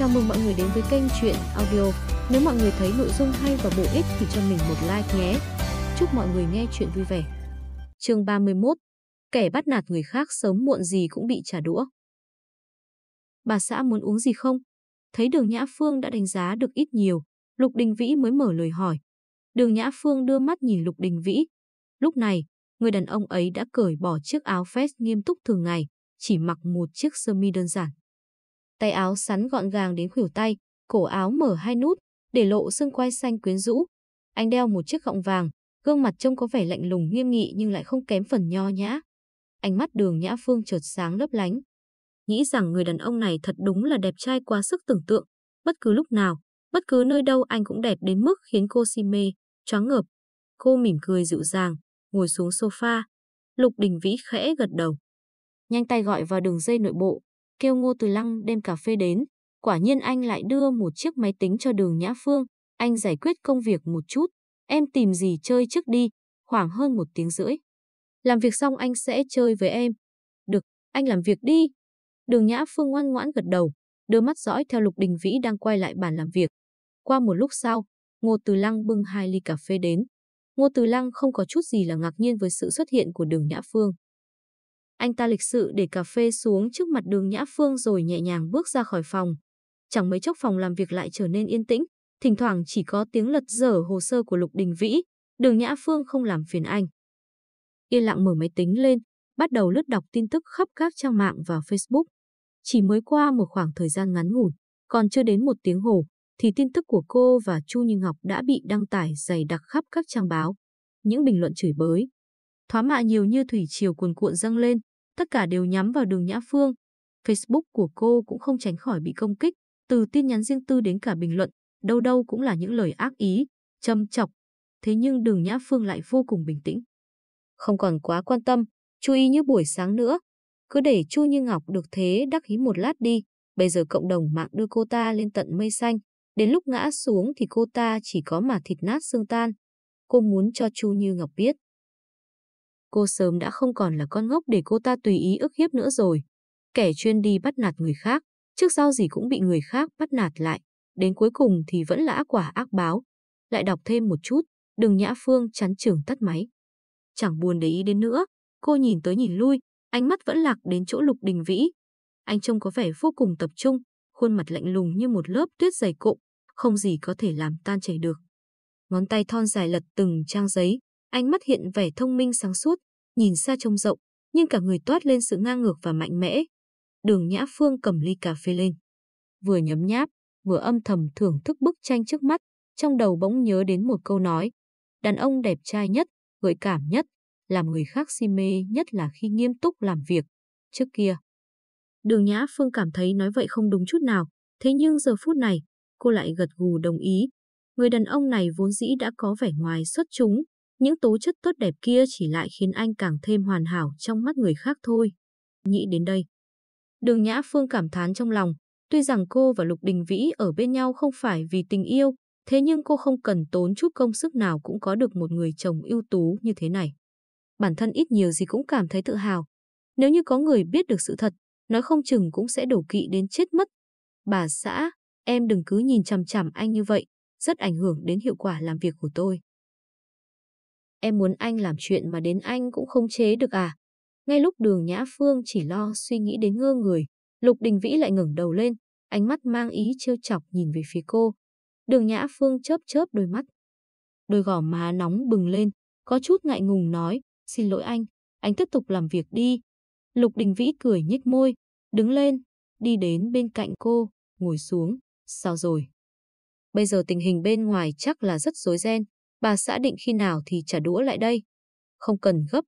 Chào mừng mọi người đến với kênh Chuyện Audio. Nếu mọi người thấy nội dung hay và bổ ích thì cho mình một like nhé. Chúc mọi người nghe chuyện vui vẻ. Chương 31. Kẻ bắt nạt người khác sớm muộn gì cũng bị trả đũa. Bà xã muốn uống gì không? Thấy Đường Nhã Phương đã đánh giá được ít nhiều, Lục Đình Vĩ mới mở lời hỏi. Đường Nhã Phương đưa mắt nhìn Lục Đình Vĩ. Lúc này, người đàn ông ấy đã cởi bỏ chiếc áo vest nghiêm túc thường ngày, chỉ mặc một chiếc sơ mi đơn giản. Tay áo sắn gọn gàng đến khuỷu tay, cổ áo mở hai nút, để lộ xương quai xanh quyến rũ. Anh đeo một chiếc gọng vàng, gương mặt trông có vẻ lạnh lùng nghiêm nghị nhưng lại không kém phần nho nhã. Ánh mắt đường Nhã Phương chợt sáng lấp lánh. Nghĩ rằng người đàn ông này thật đúng là đẹp trai quá sức tưởng tượng. Bất cứ lúc nào, bất cứ nơi đâu anh cũng đẹp đến mức khiến cô si mê, choáng ngợp. Cô mỉm cười dịu dàng, ngồi xuống sofa. Lục Đình Vĩ khẽ gật đầu. Nhanh tay gọi vào đường dây nội bộ, kêu Ngô Từ Lăng đem cà phê đến. Quả nhiên anh lại đưa một chiếc máy tính cho đường Nhã Phương. Anh giải quyết công việc một chút. Em tìm gì chơi trước đi, khoảng hơn một tiếng rưỡi. Làm việc xong anh sẽ chơi với em. Được, anh làm việc đi. Đường Nhã Phương ngoan ngoãn gật đầu, đưa mắt dõi theo Lục Đình Vĩ đang quay lại bàn làm việc. Qua một lúc sau, Ngô Từ Lăng bưng hai ly cà phê đến. Ngô Từ Lăng không có chút gì là ngạc nhiên với sự xuất hiện của đường Nhã Phương. Anh ta lịch sự để cà phê xuống trước mặt đường Nhã Phương rồi nhẹ nhàng bước ra khỏi phòng. Chẳng mấy chốc phòng làm việc lại trở nên yên tĩnh, thỉnh thoảng chỉ có tiếng lật dở hồ sơ của Lục Đình Vĩ, đường Nhã Phương không làm phiền anh. Yên lặng mở máy tính lên, bắt đầu lướt đọc tin tức khắp các trang mạng và Facebook. Chỉ mới qua một khoảng thời gian ngắn ngủn, còn chưa đến một tiếng hồ, thì tin tức của cô và Chu Như Ngọc đã bị đăng tải dày đặc khắp các trang báo. Những bình luận chửi bới, thoá mạ nhiều như thủy triều cuồn cuộn dâng lên, tất cả đều nhắm vào đường Nhã Phương. Facebook của cô cũng không tránh khỏi bị công kích, từ tin nhắn riêng tư đến cả bình luận, đâu đâu cũng là những lời ác ý, châm chọc. Thế nhưng đường Nhã Phương lại vô cùng bình tĩnh. Không còn quá quan tâm, chú ý như buổi sáng nữa. Cứ để Chu Như Ngọc được thế đắc ý một lát đi. Bây giờ cộng đồng mạng đưa cô ta lên tận mây xanh. Đến lúc ngã xuống thì cô ta chỉ có mà thịt nát xương tan. Cô muốn cho Chu Như Ngọc biết cô sớm đã không còn là con ngốc để cô ta tùy ý ức hiếp nữa rồi. Kẻ chuyên đi bắt nạt người khác, trước sau gì cũng bị người khác bắt nạt lại, đến cuối cùng thì vẫn là ác quả ác báo. Lại đọc thêm một chút, đừng nhã phương chắn trường tắt máy. Chẳng buồn để ý đến nữa, cô nhìn tới nhìn lui, ánh mắt vẫn lạc đến chỗ lục đình vĩ. Anh trông có vẻ vô cùng tập trung, khuôn mặt lạnh lùng như một lớp tuyết dày cộm, không gì có thể làm tan chảy được. Ngón tay thon dài lật từng trang giấy, Ánh mắt hiện vẻ thông minh sáng suốt, nhìn xa trông rộng, nhưng cả người toát lên sự ngang ngược và mạnh mẽ. Đường Nhã Phương cầm ly cà phê lên. Vừa nhấm nháp, vừa âm thầm thưởng thức bức tranh trước mắt, trong đầu bỗng nhớ đến một câu nói. Đàn ông đẹp trai nhất, gợi cảm nhất, làm người khác si mê nhất là khi nghiêm túc làm việc. Trước kia, đường Nhã Phương cảm thấy nói vậy không đúng chút nào, thế nhưng giờ phút này, cô lại gật gù đồng ý. Người đàn ông này vốn dĩ đã có vẻ ngoài xuất chúng, những tố chất tốt đẹp kia chỉ lại khiến anh càng thêm hoàn hảo trong mắt người khác thôi. Nghĩ đến đây. Đường Nhã Phương cảm thán trong lòng, tuy rằng cô và Lục Đình Vĩ ở bên nhau không phải vì tình yêu, thế nhưng cô không cần tốn chút công sức nào cũng có được một người chồng ưu tú như thế này. Bản thân ít nhiều gì cũng cảm thấy tự hào. Nếu như có người biết được sự thật, nói không chừng cũng sẽ đổ kỵ đến chết mất. Bà xã, em đừng cứ nhìn chằm chằm anh như vậy, rất ảnh hưởng đến hiệu quả làm việc của tôi. Em muốn anh làm chuyện mà đến anh cũng không chế được à? Ngay lúc đường Nhã Phương chỉ lo suy nghĩ đến ngơ người, Lục Đình Vĩ lại ngẩng đầu lên, ánh mắt mang ý trêu chọc nhìn về phía cô. Đường Nhã Phương chớp chớp đôi mắt. Đôi gò má nóng bừng lên, có chút ngại ngùng nói, xin lỗi anh, anh tiếp tục làm việc đi. Lục Đình Vĩ cười nhếch môi, đứng lên, đi đến bên cạnh cô, ngồi xuống, sao rồi? Bây giờ tình hình bên ngoài chắc là rất rối ren, bà xã định khi nào thì trả đũa lại đây. Không cần gấp,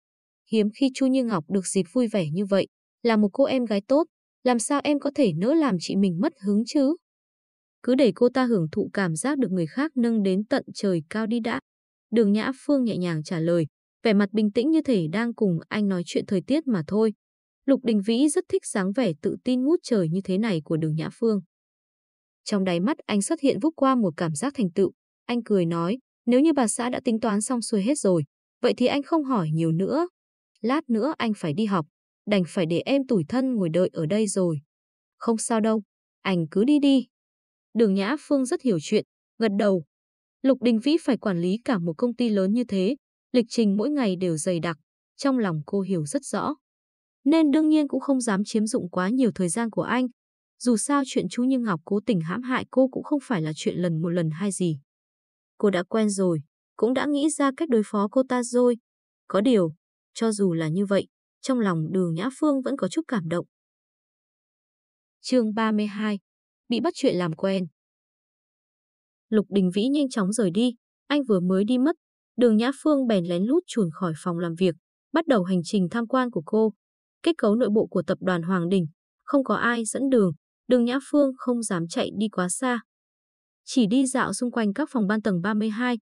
hiếm khi Chu Như Ngọc được dịp vui vẻ như vậy, là một cô em gái tốt, làm sao em có thể nỡ làm chị mình mất hứng chứ? Cứ để cô ta hưởng thụ cảm giác được người khác nâng đến tận trời cao đi đã. Đường Nhã Phương nhẹ nhàng trả lời, vẻ mặt bình tĩnh như thể đang cùng anh nói chuyện thời tiết mà thôi. Lục Đình Vĩ rất thích dáng vẻ tự tin ngút trời như thế này của đường Nhã Phương. Trong đáy mắt anh xuất hiện vút qua một cảm giác thành tựu. Anh cười nói, nếu như bà xã đã tính toán xong xuôi hết rồi, vậy thì anh không hỏi nhiều nữa. Lát nữa anh phải đi học, đành phải để em tủi thân ngồi đợi ở đây rồi. Không sao đâu, anh cứ đi đi, Đường Nhã Phương rất hiểu chuyện, gật đầu. Lục Đình Vĩ phải quản lý cả một công ty lớn như thế, lịch trình mỗi ngày đều dày đặc, trong lòng cô hiểu rất rõ. Nên đương nhiên cũng không dám chiếm dụng quá nhiều thời gian của anh. Dù sao chuyện chú Như Ngọc cố tình hãm hại cô cũng không phải là chuyện lần một lần hai gì. Cô đã quen rồi, cũng đã nghĩ ra cách đối phó cô ta rồi. Có điều, cho dù là như vậy, trong lòng đường Nhã Phương vẫn có chút cảm động. chương 32 Bị bắt chuyện làm quen Lục Đình Vĩ nhanh chóng rời đi, anh vừa mới đi mất, đường Nhã Phương bèn lén lút chuồn khỏi phòng làm việc, bắt đầu hành trình tham quan của cô. Kết cấu nội bộ của tập đoàn Hoàng Đình, không có ai dẫn đường, đường Nhã Phương không dám chạy đi quá xa. Chỉ đi dạo xung quanh các phòng ban tầng 32,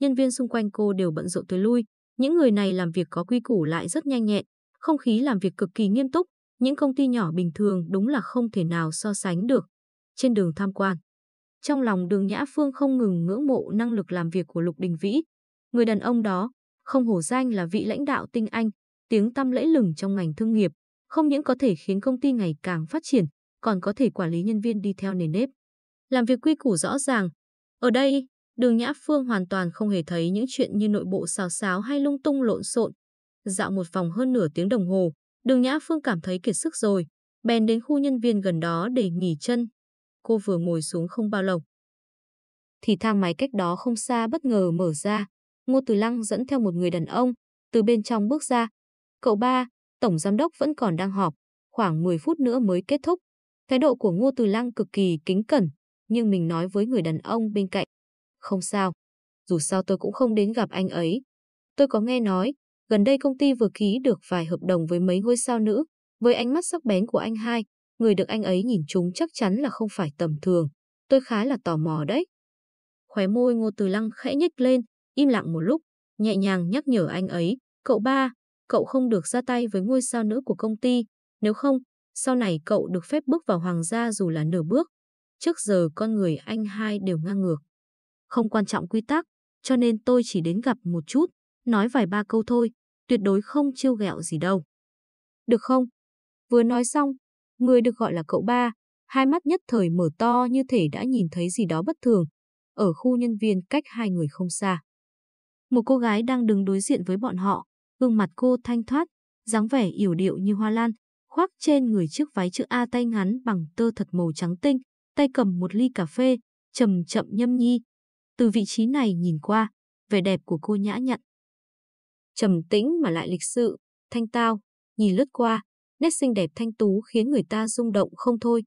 nhân viên xung quanh cô đều bận rộn tới lui, những người này làm việc có quy củ lại rất nhanh nhẹn, không khí làm việc cực kỳ nghiêm túc, những công ty nhỏ bình thường đúng là không thể nào so sánh được. Trên đường tham quan, trong lòng đường Nhã Phương không ngừng ngưỡng mộ năng lực làm việc của Lục Đình Vĩ. Người đàn ông đó, không hổ danh là vị lãnh đạo tinh anh, tiếng tăm lẫy lừng trong ngành thương nghiệp, không những có thể khiến công ty ngày càng phát triển, còn có thể quản lý nhân viên đi theo nền nếp. Làm việc quy củ rõ ràng. Ở đây, đường Nhã Phương hoàn toàn không hề thấy những chuyện như nội bộ xào xáo hay lung tung lộn xộn. Dạo một vòng hơn nửa tiếng đồng hồ, đường Nhã Phương cảm thấy kiệt sức rồi, bèn đến khu nhân viên gần đó để nghỉ chân. Cô vừa ngồi xuống không bao lâu. Thì thang máy cách đó không xa bất ngờ mở ra, Ngô Từ Lăng dẫn theo một người đàn ông, từ bên trong bước ra. Cậu ba, tổng giám đốc vẫn còn đang họp, khoảng 10 phút nữa mới kết thúc. Thái độ của Ngô Từ Lăng cực kỳ kính cẩn, nhưng mình nói với người đàn ông bên cạnh. Không sao, dù sao tôi cũng không đến gặp anh ấy. Tôi có nghe nói, gần đây công ty vừa ký được vài hợp đồng với mấy ngôi sao nữ, với ánh mắt sắc bén của anh hai, người được anh ấy nhìn trúng chắc chắn là không phải tầm thường. Tôi khá là tò mò đấy. Khóe môi Ngô Từ Lăng khẽ nhếch lên, im lặng một lúc, nhẹ nhàng nhắc nhở anh ấy, cậu ba, cậu không được ra tay với ngôi sao nữ của công ty, nếu không, sau này cậu được phép bước vào hoàng gia dù là nửa bước. Trước giờ con người anh hai đều ngang ngược. Không quan trọng quy tắc, cho nên tôi chỉ đến gặp một chút, nói vài ba câu thôi, tuyệt đối không chiêu ghẹo gì đâu. Được không? Vừa nói xong, người được gọi là cậu ba, hai mắt nhất thời mở to như thể đã nhìn thấy gì đó bất thường, ở khu nhân viên cách hai người không xa. Một cô gái đang đứng đối diện với bọn họ, gương mặt cô thanh thoát, dáng vẻ yểu điệu như hoa lan, khoác trên người chiếc váy chữ A tay ngắn bằng tơ thật màu trắng tinh, tay cầm một ly cà phê, chậm chậm nhâm nhi. Từ vị trí này nhìn qua, vẻ đẹp của cô nhã nhặn. Trầm tĩnh mà lại lịch sự, thanh tao, nhìn lướt qua, nét xinh đẹp thanh tú khiến người ta rung động không thôi.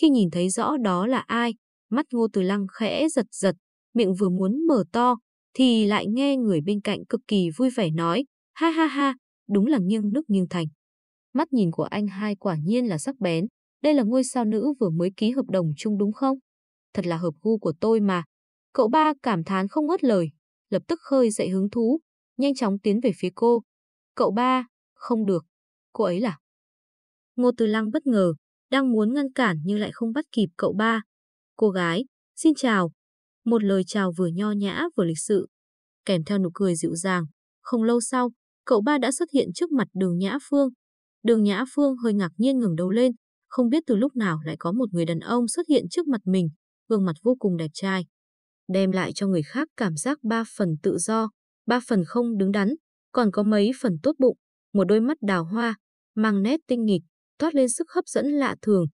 Khi nhìn thấy rõ đó là ai, mắt ngô từ lăng khẽ giật giật, miệng vừa muốn mở to, thì lại nghe người bên cạnh cực kỳ vui vẻ nói, ha ha ha, đúng là nghiêng nước nghiêng thành. Mắt nhìn của anh hai quả nhiên là sắc bén, đây là ngôi sao nữ vừa mới ký hợp đồng chung đúng không? Thật là hợp gu của tôi mà. Cậu ba cảm thán không ngớt lời, lập tức khơi dậy hứng thú, nhanh chóng tiến về phía cô. Cậu ba, không được, cô ấy là... Ngô Từ Lăng bất ngờ, đang muốn ngăn cản nhưng lại không bắt kịp cậu ba. Cô gái, xin chào, một lời chào vừa nho nhã vừa lịch sự, kèm theo nụ cười dịu dàng. Không lâu sau, cậu ba đã xuất hiện trước mặt đường Nhã Phương. Đường Nhã Phương hơi ngạc nhiên ngẩng đầu lên, không biết từ lúc nào lại có một người đàn ông xuất hiện trước mặt mình, gương mặt vô cùng đẹp trai. Đem lại cho người khác cảm giác ba phần tự do, ba phần không đứng đắn, còn có mấy phần tốt bụng, một đôi mắt đào hoa, mang nét tinh nghịch, toát lên sức hấp dẫn lạ thường.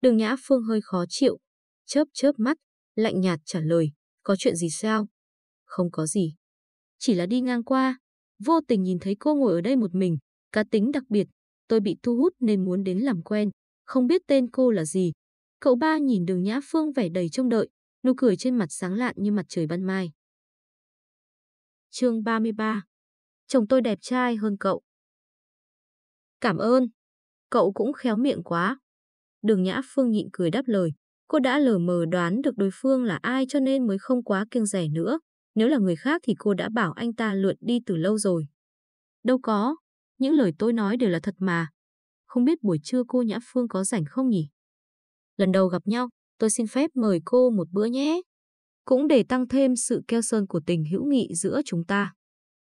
Đường Nhã Phương hơi khó chịu, chớp chớp mắt, lạnh nhạt trả lời, có chuyện gì sao? Không có gì. Chỉ là đi ngang qua, vô tình nhìn thấy cô ngồi ở đây một mình, cá tính đặc biệt, tôi bị thu hút nên muốn đến làm quen, không biết tên cô là gì. Cậu ba nhìn đường Nhã Phương vẻ đầy trông đợi, nụ cười trên mặt sáng lạn như mặt trời ban mai. chương 33 Chồng tôi đẹp trai hơn cậu. Cảm ơn. Cậu cũng khéo miệng quá. Đường Nhã Phương nhịn cười đáp lời. Cô đã lờ mờ đoán được đối phương là ai cho nên mới không quá kiêng rẻ nữa. Nếu là người khác thì cô đã bảo anh ta lượn đi từ lâu rồi. Đâu có, những lời tôi nói đều là thật mà. Không biết buổi trưa cô Nhã Phương có rảnh không nhỉ? Lần đầu gặp nhau, tôi xin phép mời cô một bữa nhé. Cũng để tăng thêm sự keo sơn của tình hữu nghị giữa chúng ta.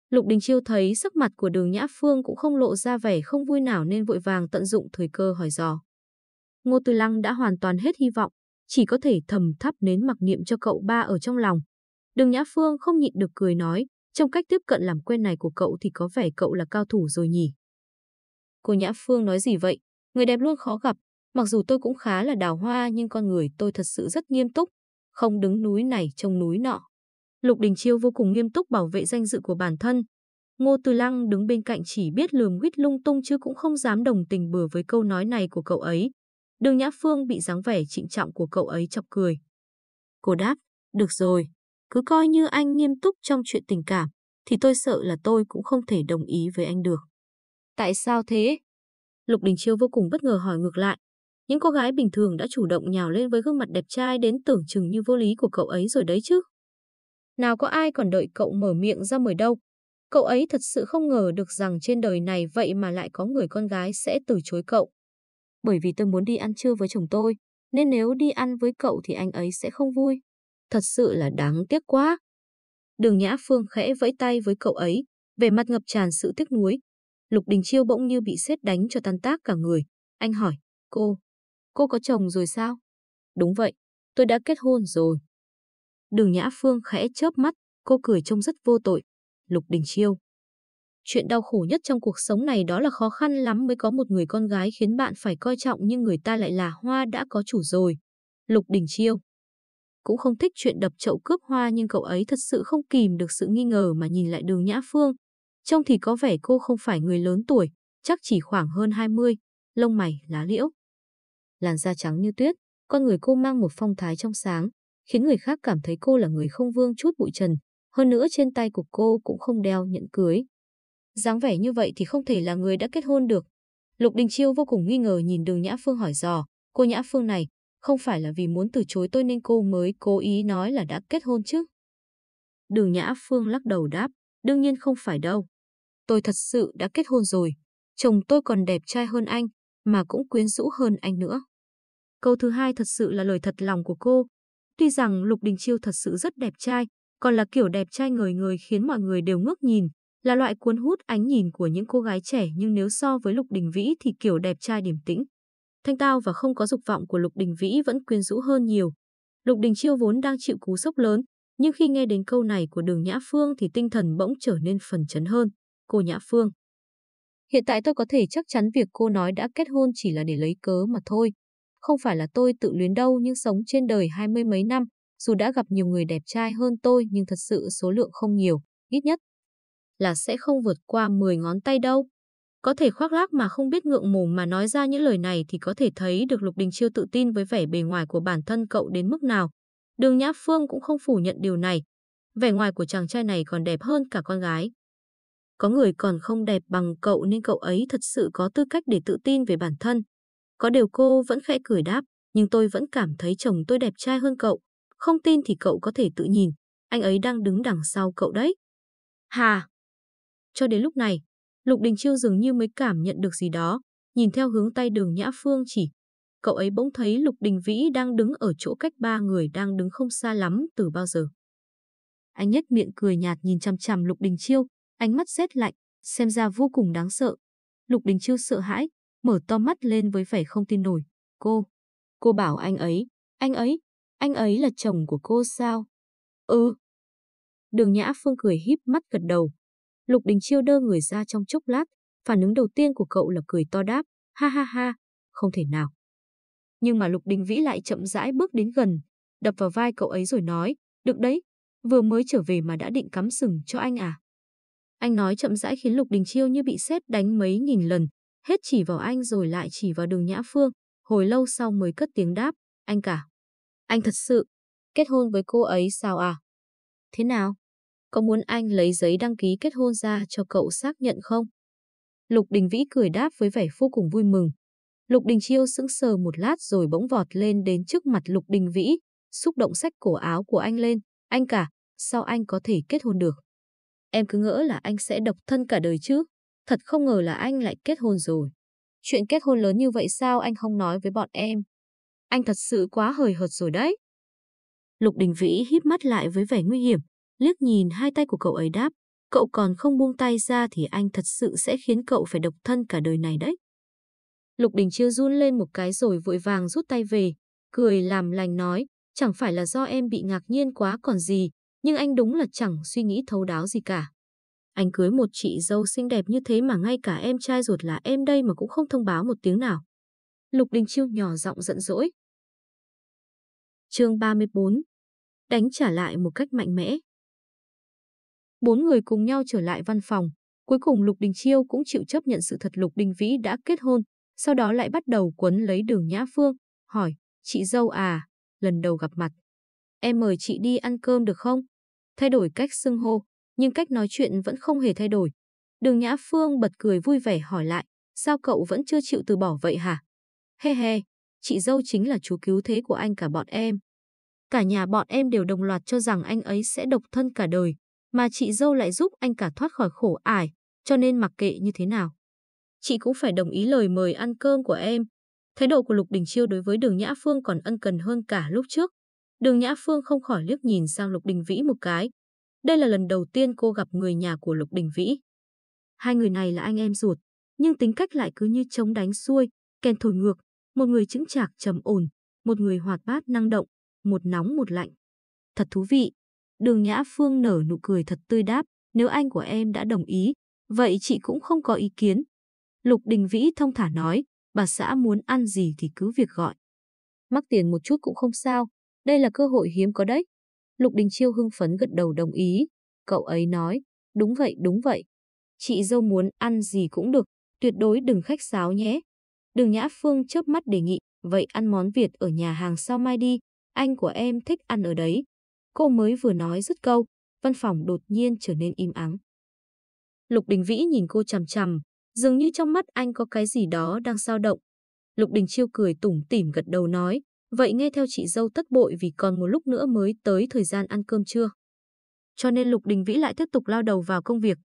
Lục Đình Chiêu thấy sắc mặt của đường Nhã Phương cũng không lộ ra vẻ không vui nào nên vội vàng tận dụng thời cơ hỏi dò. Ngô Từ Lăng đã hoàn toàn hết hy vọng, chỉ có thể thầm thắp nến mặc niệm cho cậu ba ở trong lòng. Đường Nhã Phương không nhịn được cười nói, trong cách tiếp cận làm quen này của cậu thì có vẻ cậu là cao thủ rồi nhỉ. Cô Nhã Phương nói gì vậy? Người đẹp luôn khó gặp. Mặc dù tôi cũng khá là đào hoa nhưng con người tôi thật sự rất nghiêm túc. Không đứng núi này trông núi nọ. Lục Đình Chiêu vô cùng nghiêm túc bảo vệ danh dự của bản thân. Ngô Từ Lăng đứng bên cạnh chỉ biết lườm quýt lung tung chứ cũng không dám đồng tình bừa với câu nói này của cậu ấy. Đường Nhã Phương bị dáng vẻ trịnh trọng của cậu ấy chọc cười. Cô đáp, được rồi, cứ coi như anh nghiêm túc trong chuyện tình cảm, thì tôi sợ là tôi cũng không thể đồng ý với anh được. Tại sao thế? Lục Đình Chiêu vô cùng bất ngờ hỏi ngược lại. Những cô gái bình thường đã chủ động nhào lên với gương mặt đẹp trai đến tưởng chừng như vô lý của cậu ấy rồi đấy chứ. Nào có ai còn đợi cậu mở miệng ra mời đâu. Cậu ấy thật sự không ngờ được rằng trên đời này vậy mà lại có người con gái sẽ từ chối cậu. Bởi vì tôi muốn đi ăn trưa với chồng tôi, nên nếu đi ăn với cậu thì anh ấy sẽ không vui. Thật sự là đáng tiếc quá. Đường Nhã Phương khẽ vẫy tay với cậu ấy, về mặt ngập tràn sự tiếc nuối. Lục Đình Chiêu bỗng như bị sét đánh cho tan tác cả người. Anh hỏi, cô, cô có chồng rồi sao? Đúng vậy, tôi đã kết hôn rồi. Đường Nhã Phương khẽ chớp mắt, cô cười trông rất vô tội. Lục Đình Chiêu. Chuyện đau khổ nhất trong cuộc sống này đó là khó khăn lắm mới có một người con gái khiến bạn phải coi trọng nhưng người ta lại là hoa đã có chủ rồi. Lục Đình Chiêu. Cũng không thích chuyện đập chậu cướp hoa nhưng cậu ấy thật sự không kìm được sự nghi ngờ mà nhìn lại đường Nhã Phương. Trông thì có vẻ cô không phải người lớn tuổi, chắc chỉ khoảng hơn 20, lông mày, lá liễu. Làn da trắng như tuyết, con người cô mang một phong thái trong sáng, khiến người khác cảm thấy cô là người không vương chút bụi trần. Hơn nữa trên tay của cô cũng không đeo nhẫn cưới. dáng vẻ như vậy thì không thể là người đã kết hôn được. Lục Đình Chiêu vô cùng nghi ngờ nhìn đường Nhã Phương hỏi dò, cô Nhã Phương này, không phải là vì muốn từ chối tôi nên cô mới cố ý nói là đã kết hôn chứ? Đường Nhã Phương lắc đầu đáp, đương nhiên không phải đâu. Tôi thật sự đã kết hôn rồi, chồng tôi còn đẹp trai hơn anh, mà cũng quyến rũ hơn anh nữa. Câu thứ hai thật sự là lời thật lòng của cô. Tuy rằng Lục Đình Chiêu thật sự rất đẹp trai, còn là kiểu đẹp trai người người khiến mọi người đều ngước nhìn, là loại cuốn hút ánh nhìn của những cô gái trẻ nhưng nếu so với Lục Đình Vĩ thì kiểu đẹp trai điềm tĩnh. Thanh tao và không có dục vọng của Lục Đình Vĩ vẫn quyến rũ hơn nhiều. Lục Đình Chiêu vốn đang chịu cú sốc lớn, nhưng khi nghe đến câu này của đường Nhã Phương thì tinh thần bỗng trở nên phần chấn hơn. Cô Nhã Phương. Hiện tại tôi có thể chắc chắn việc cô nói đã kết hôn chỉ là để lấy cớ mà thôi. Không phải là tôi tự luyến đâu nhưng sống trên đời hai mươi mấy năm, dù đã gặp nhiều người đẹp trai hơn tôi nhưng thật sự số lượng không nhiều, ít nhất là sẽ không vượt qua 10 ngón tay đâu. Có thể khoác lác mà không biết ngượng mồm mà nói ra những lời này thì có thể thấy được Lục Đình Chiêu tự tin với vẻ bề ngoài của bản thân cậu đến mức nào. Đường Nhã Phương cũng không phủ nhận điều này. Vẻ ngoài của chàng trai này còn đẹp hơn cả con gái. Có người còn không đẹp bằng cậu nên cậu ấy thật sự có tư cách để tự tin về bản thân. Có điều cô vẫn khẽ cười đáp, nhưng tôi vẫn cảm thấy chồng tôi đẹp trai hơn cậu. Không tin thì cậu có thể tự nhìn, anh ấy đang đứng đằng sau cậu đấy. Hà! Cho đến lúc này, Lục Đình Chiêu dường như mới cảm nhận được gì đó, nhìn theo hướng tay đường Nhã Phương chỉ. Cậu ấy bỗng thấy Lục Đình Vĩ đang đứng ở chỗ cách ba người đang đứng không xa lắm từ bao giờ. Anh nhếch miệng cười nhạt nhìn chằm chằm Lục Đình Chiêu, ánh mắt rét lạnh, xem ra vô cùng đáng sợ. Lục Đình Chiêu sợ hãi, mở to mắt lên với vẻ không tin nổi. Cô, cô bảo anh ấy, anh ấy, anh ấy là chồng của cô sao? Ừ. Đường Nhã Phương cười híp mắt gật đầu. Lục Đình Chiêu đơ người ra trong chốc lát, phản ứng đầu tiên của cậu là cười to đáp, ha ha ha, không thể nào. Nhưng mà Lục Đình Vĩ lại chậm rãi bước đến gần, đập vào vai cậu ấy rồi nói, được đấy, vừa mới trở về mà đã định cắm sừng cho anh à. Anh nói chậm rãi khiến Lục Đình Chiêu như bị sét đánh mấy nghìn lần, hết chỉ vào anh rồi lại chỉ vào đường Nhã Phương, hồi lâu sau mới cất tiếng đáp, anh cả. Anh thật sự, kết hôn với cô ấy sao à? Thế nào? Có muốn anh lấy giấy đăng ký kết hôn ra cho cậu xác nhận không? Lục Đình Vĩ cười đáp với vẻ vô cùng vui mừng. Lục Đình Chiêu sững sờ một lát rồi bỗng vọt lên đến trước mặt Lục Đình Vĩ, xúc động sách cổ áo của anh lên. Anh cả, sao anh có thể kết hôn được? Em cứ ngỡ là anh sẽ độc thân cả đời chứ. Thật không ngờ là anh lại kết hôn rồi. Chuyện kết hôn lớn như vậy sao anh không nói với bọn em? Anh thật sự quá hời hợt rồi đấy. Lục Đình Vĩ híp mắt lại với vẻ nguy hiểm, liếc nhìn hai tay của cậu ấy đáp, cậu còn không buông tay ra thì anh thật sự sẽ khiến cậu phải độc thân cả đời này đấy. Lục Đình Chiêu run lên một cái rồi vội vàng rút tay về, cười làm lành nói, chẳng phải là do em bị ngạc nhiên quá còn gì, nhưng anh đúng là chẳng suy nghĩ thấu đáo gì cả. Anh cưới một chị dâu xinh đẹp như thế mà ngay cả em trai ruột là em đây mà cũng không thông báo một tiếng nào. Lục Đình Chiêu nhỏ giọng giận dỗi. chương 34 Đánh trả lại một cách mạnh mẽ. Bốn người cùng nhau trở lại văn phòng. Cuối cùng Lục Đình Chiêu cũng chịu chấp nhận sự thật Lục Đình Vĩ đã kết hôn, sau đó lại bắt đầu quấn lấy đường Nhã Phương, hỏi, chị dâu à, lần đầu gặp mặt. Em mời chị đi ăn cơm được không? Thay đổi cách xưng hô, nhưng cách nói chuyện vẫn không hề thay đổi. Đường Nhã Phương bật cười vui vẻ hỏi lại, sao cậu vẫn chưa chịu từ bỏ vậy hả? He he, chị dâu chính là chú cứu thế của anh cả bọn em. Cả nhà bọn em đều đồng loạt cho rằng anh ấy sẽ độc thân cả đời, mà chị dâu lại giúp anh cả thoát khỏi khổ ải, cho nên mặc kệ như thế nào. Chị cũng phải đồng ý lời mời ăn cơm của em. Thái độ của Lục Đình Chiêu đối với Đường Nhã Phương còn ân cần hơn cả lúc trước. Đường Nhã Phương không khỏi liếc nhìn sang Lục Đình Vĩ một cái. Đây là lần đầu tiên cô gặp người nhà của Lục Đình Vĩ. Hai người này là anh em ruột, nhưng tính cách lại cứ như chống đánh xuôi, kèn thổi ngược, một người chững chạc trầm ổn, một người hoạt bát năng động, một nóng một lạnh. Thật thú vị. Đường Nhã Phương nở nụ cười thật tươi đáp, nếu anh của em đã đồng ý, vậy chị cũng không có ý kiến. Lục Đình Vĩ thông thả nói, bà xã muốn ăn gì thì cứ việc gọi. Mắc tiền một chút cũng không sao, đây là cơ hội hiếm có đấy. Lục Đình Chiêu hưng phấn gật đầu đồng ý. Cậu ấy nói, đúng vậy, đúng vậy. Chị dâu muốn ăn gì cũng được, tuyệt đối đừng khách sáo nhé. Đường Nhã Phương chớp mắt đề nghị, vậy ăn món Việt ở nhà hàng sao mai đi, anh của em thích ăn ở đấy. Cô mới vừa nói dứt câu, văn phòng đột nhiên trở nên im ắng. Lục Đình Vĩ nhìn cô chằm chằm, dường như trong mắt anh có cái gì đó đang dao động. Lục Đình Chiêu cười tủm tỉm gật đầu nói, vậy nghe theo chị dâu tất bội vì còn một lúc nữa mới tới thời gian ăn cơm trưa. Cho nên Lục Đình Vĩ lại tiếp tục lao đầu vào công việc.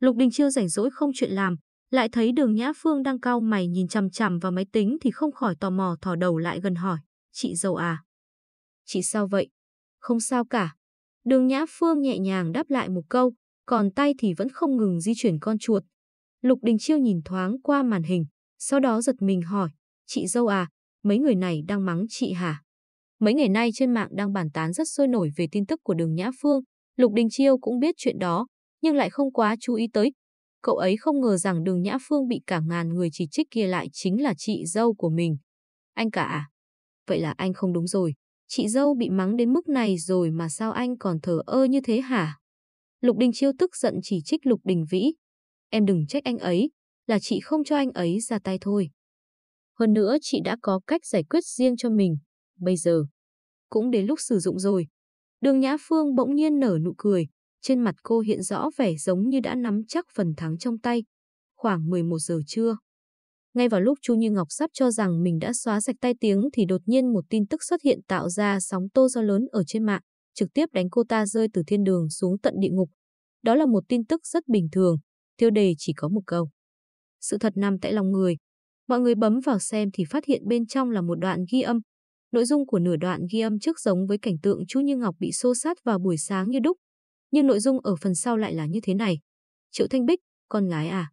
Lục Đình Chiêu rảnh rỗi không chuyện làm, lại thấy đường Nhã Phương đang cao mày nhìn chằm chằm vào máy tính thì không khỏi tò mò thò đầu lại gần hỏi, chị dâu à? Chị sao vậy? Không sao cả. Đường Nhã Phương nhẹ nhàng đáp lại một câu, còn tay thì vẫn không ngừng di chuyển con chuột. Lục Đình Chiêu nhìn thoáng qua màn hình, sau đó giật mình hỏi, chị dâu à, mấy người này đang mắng chị hả? Mấy ngày nay trên mạng đang bàn tán rất sôi nổi về tin tức của đường Nhã Phương, Lục Đình Chiêu cũng biết chuyện đó, nhưng lại không quá chú ý tới. Cậu ấy không ngờ rằng đường Nhã Phương bị cả ngàn người chỉ trích kia lại chính là chị dâu của mình. Anh cả à? Vậy là anh không đúng rồi. Chị dâu bị mắng đến mức này rồi mà sao anh còn thờ ơ như thế hả? Lục Đình Chiêu tức giận chỉ trích Lục Đình Vĩ. Em đừng trách anh ấy, là chị không cho anh ấy ra tay thôi. Hơn nữa chị đã có cách giải quyết riêng cho mình. Bây giờ, cũng đến lúc sử dụng rồi. Đường Nhã Phương bỗng nhiên nở nụ cười. Trên mặt cô hiện rõ vẻ giống như đã nắm chắc phần thắng trong tay. Khoảng 11 giờ trưa. Ngay vào lúc Chu Như Ngọc sắp cho rằng mình đã xóa sạch tay tiếng thì đột nhiên một tin tức xuất hiện tạo ra sóng tô do lớn ở trên mạng, trực tiếp đánh cô ta rơi từ thiên đường xuống tận địa ngục. Đó là một tin tức rất bình thường, tiêu đề chỉ có một câu. Sự thật nằm tại lòng người. Mọi người bấm vào xem thì phát hiện bên trong là một đoạn ghi âm. Nội dung của nửa đoạn ghi âm trước giống với cảnh tượng Chu Như Ngọc bị xô sát vào buổi sáng như đúc. Nhưng nội dung ở phần sau lại là như thế này. Triệu Thanh Bích, con gái à?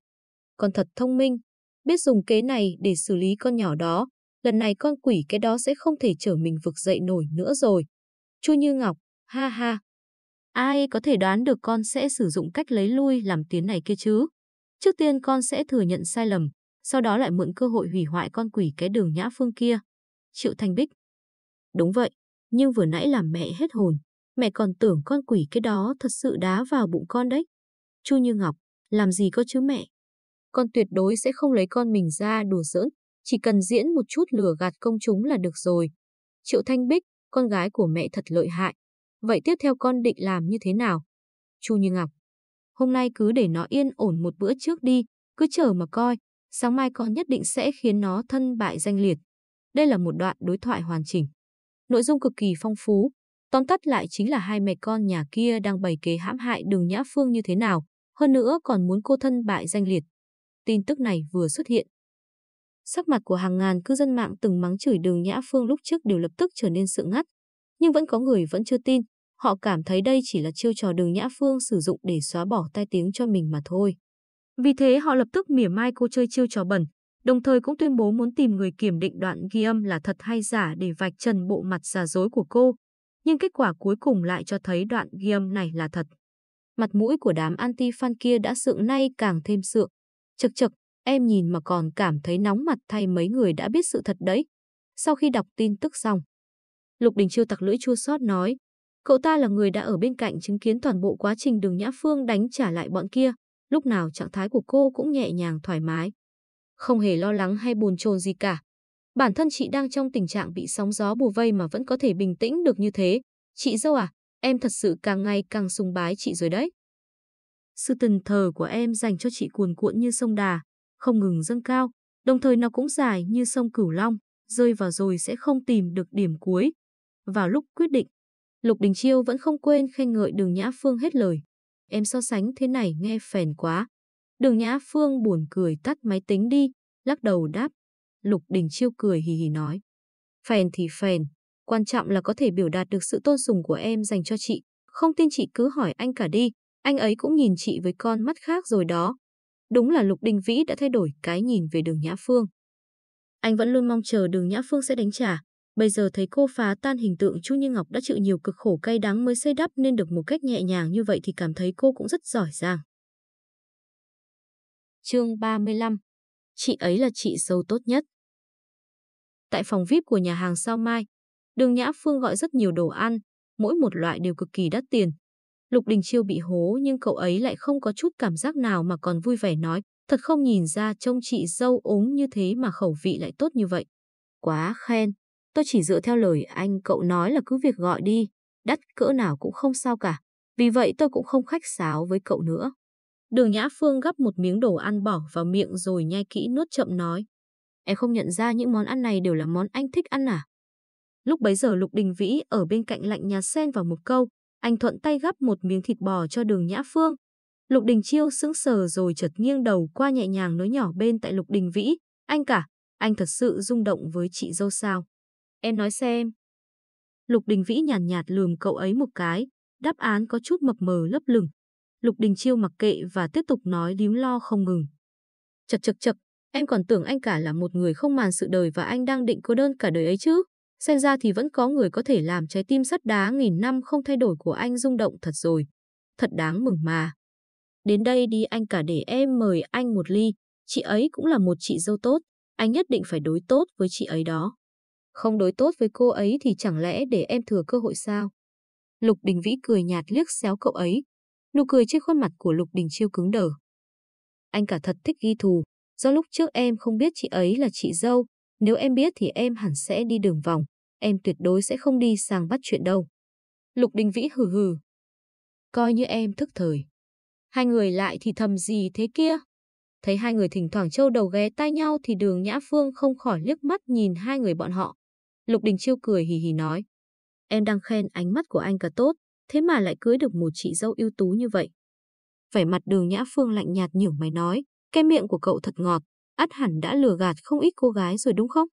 Con thật thông minh, biết dùng kế này để xử lý con nhỏ đó. Lần này con quỷ cái đó sẽ không thể trở mình vực dậy nổi nữa rồi. Chu Như Ngọc, ha ha. Ai có thể đoán được con sẽ sử dụng cách lấy lui làm tiếng này kia chứ? Trước tiên con sẽ thừa nhận sai lầm, sau đó lại mượn cơ hội hủy hoại con quỷ cái đường nhã phương kia. Triệu Thanh Bích. Đúng vậy, nhưng vừa nãy làm mẹ hết hồn. Mẹ còn tưởng con quỷ cái đó thật sự đá vào bụng con đấy. Chu Như Ngọc, làm gì có chứ mẹ? Con tuyệt đối sẽ không lấy con mình ra đùa giỡn, chỉ cần diễn một chút lừa gạt công chúng là được rồi. Triệu Thanh Bích, con gái của mẹ thật lợi hại. Vậy tiếp theo con định làm như thế nào? Chu Như Ngọc, hôm nay cứ để nó yên ổn một bữa trước đi, cứ chờ mà coi, sáng mai con nhất định sẽ khiến nó thân bại danh liệt. Đây là một đoạn đối thoại hoàn chỉnh. Nội dung cực kỳ phong phú, tóm tắt lại chính là hai mẹ con nhà kia đang bày kế hãm hại đường Nhã Phương như thế nào, hơn nữa còn muốn cô thân bại danh liệt. Tin tức này vừa xuất hiện. Sắc mặt của hàng ngàn cư dân mạng từng mắng chửi đường Nhã Phương lúc trước đều lập tức trở nên sự ngắt. Nhưng vẫn có người vẫn chưa tin, họ cảm thấy đây chỉ là chiêu trò đường Nhã Phương sử dụng để xóa bỏ tai tiếng cho mình mà thôi. Vì thế họ lập tức mỉa mai cô chơi chiêu trò bẩn, đồng thời cũng tuyên bố muốn tìm người kiểm định đoạn ghi âm là thật hay giả để vạch trần bộ mặt giả dối của cô. Nhưng kết quả cuối cùng lại cho thấy đoạn ghi âm này là thật. Mặt mũi của đám anti-fan kia đã sượng nay càng thêm sượng. Chật chật, em nhìn mà còn cảm thấy nóng mặt thay mấy người đã biết sự thật đấy. Sau khi đọc tin tức xong, Lục Đình Chiêu tặc lưỡi chua xót nói, cậu ta là người đã ở bên cạnh chứng kiến toàn bộ quá trình đường Nhã Phương đánh trả lại bọn kia, lúc nào trạng thái của cô cũng nhẹ nhàng thoải mái. Không hề lo lắng hay buồn chồn gì cả. Bản thân chị đang trong tình trạng bị sóng gió bùa vây mà vẫn có thể bình tĩnh được như thế. Chị dâu à, em thật sự càng ngày càng sùng bái chị rồi đấy. Sự tình thờ của em dành cho chị cuồn cuộn như sông Đà, không ngừng dâng cao, đồng thời nó cũng dài như sông Cửu Long, rơi vào rồi sẽ không tìm được điểm cuối. Vào lúc quyết định, Lục Đình Chiêu vẫn không quên khen ngợi đường Nhã Phương hết lời. Em so sánh thế này nghe phèn quá. Đường Nhã Phương buồn cười tắt máy tính đi, lắc đầu đáp. Lục Đình Chiêu cười hì hì nói. Phèn thì phèn, quan trọng là có thể biểu đạt được sự tôn sùng của em dành cho chị. Không tin chị cứ hỏi anh cả đi, anh ấy cũng nhìn chị với con mắt khác rồi đó. Đúng là Lục Đình Vĩ đã thay đổi cái nhìn về đường Nhã Phương. Anh vẫn luôn mong chờ đường Nhã Phương sẽ đánh trả. Bây giờ thấy cô phá tan hình tượng Chu Như Ngọc đã chịu nhiều cực khổ cay đắng mới xây đắp nên được một cách nhẹ nhàng như vậy thì cảm thấy cô cũng rất giỏi giang. Chương 35 Chị ấy là chị dâu tốt nhất. Tại phòng VIP của nhà hàng Sao Mai, đường Nhã Phương gọi rất nhiều đồ ăn, mỗi một loại đều cực kỳ đắt tiền. Lục Đình Chiêu bị hố nhưng cậu ấy lại không có chút cảm giác nào mà còn vui vẻ nói, thật không nhìn ra trông chị dâu ốm như thế mà khẩu vị lại tốt như vậy. Quá khen, tôi chỉ dựa theo lời anh cậu nói là cứ việc gọi đi, đắt cỡ nào cũng không sao cả. Vì vậy tôi cũng không khách sáo với cậu nữa. Đường Nhã Phương gắp một miếng đồ ăn bỏ vào miệng rồi nhai kỹ nuốt chậm nói. Em không nhận ra những món ăn này đều là món anh thích ăn à? Lúc bấy giờ Lục Đình Vĩ ở bên cạnh lạnh nhà sen vào một câu, anh thuận tay gắp một miếng thịt bò cho đường Nhã Phương. Lục Đình Chiêu sững sờ rồi chợt nghiêng đầu qua nhẹ nhàng nói nhỏ bên tại Lục Đình Vĩ. Anh cả, anh thật sự rung động với chị dâu sao? Em nói xem. Lục Đình Vĩ nhàn nhạt, nhạt lườm cậu ấy một cái, đáp án có chút mập mờ lấp lửng. Lục Đình Chiêu mặc kệ và tiếp tục nói líu lo không ngừng. Chật chật chật, em còn tưởng anh cả là một người không màn sự đời và anh đang định cô đơn cả đời ấy chứ. Xem ra thì vẫn có người có thể làm trái tim sắt đá nghìn năm không thay đổi của anh rung động thật rồi. Thật đáng mừng mà. Đến đây đi anh cả để em mời anh một ly. Chị ấy cũng là một chị dâu tốt. Anh nhất định phải đối tốt với chị ấy đó. Không đối tốt với cô ấy thì chẳng lẽ để em thừa cơ hội sao? Lục Đình Vĩ cười nhạt liếc xéo cậu ấy. Nụ cười trên khuôn mặt của Lục Đình Chiêu cứng đờ. Anh cả thật thích ghi thù. Do lúc trước em không biết chị ấy là chị dâu. Nếu em biết thì em hẳn sẽ đi đường vòng em tuyệt đối sẽ không đi sang bắt chuyện đâu. Lục Đình Vĩ hừ hừ. Coi như em thức thời. Hai người lại thì thầm gì thế kia? Thấy hai người thỉnh thoảng trâu đầu ghé tay nhau thì đường Nhã Phương không khỏi liếc mắt nhìn hai người bọn họ. Lục Đình Chiêu cười hì hì nói. Em đang khen ánh mắt của anh cả tốt, thế mà lại cưới được một chị dâu ưu tú như vậy. Vẻ mặt đường Nhã Phương lạnh nhạt nhưởng mày nói, cái miệng của cậu thật ngọt, ắt hẳn đã lừa gạt không ít cô gái rồi đúng không?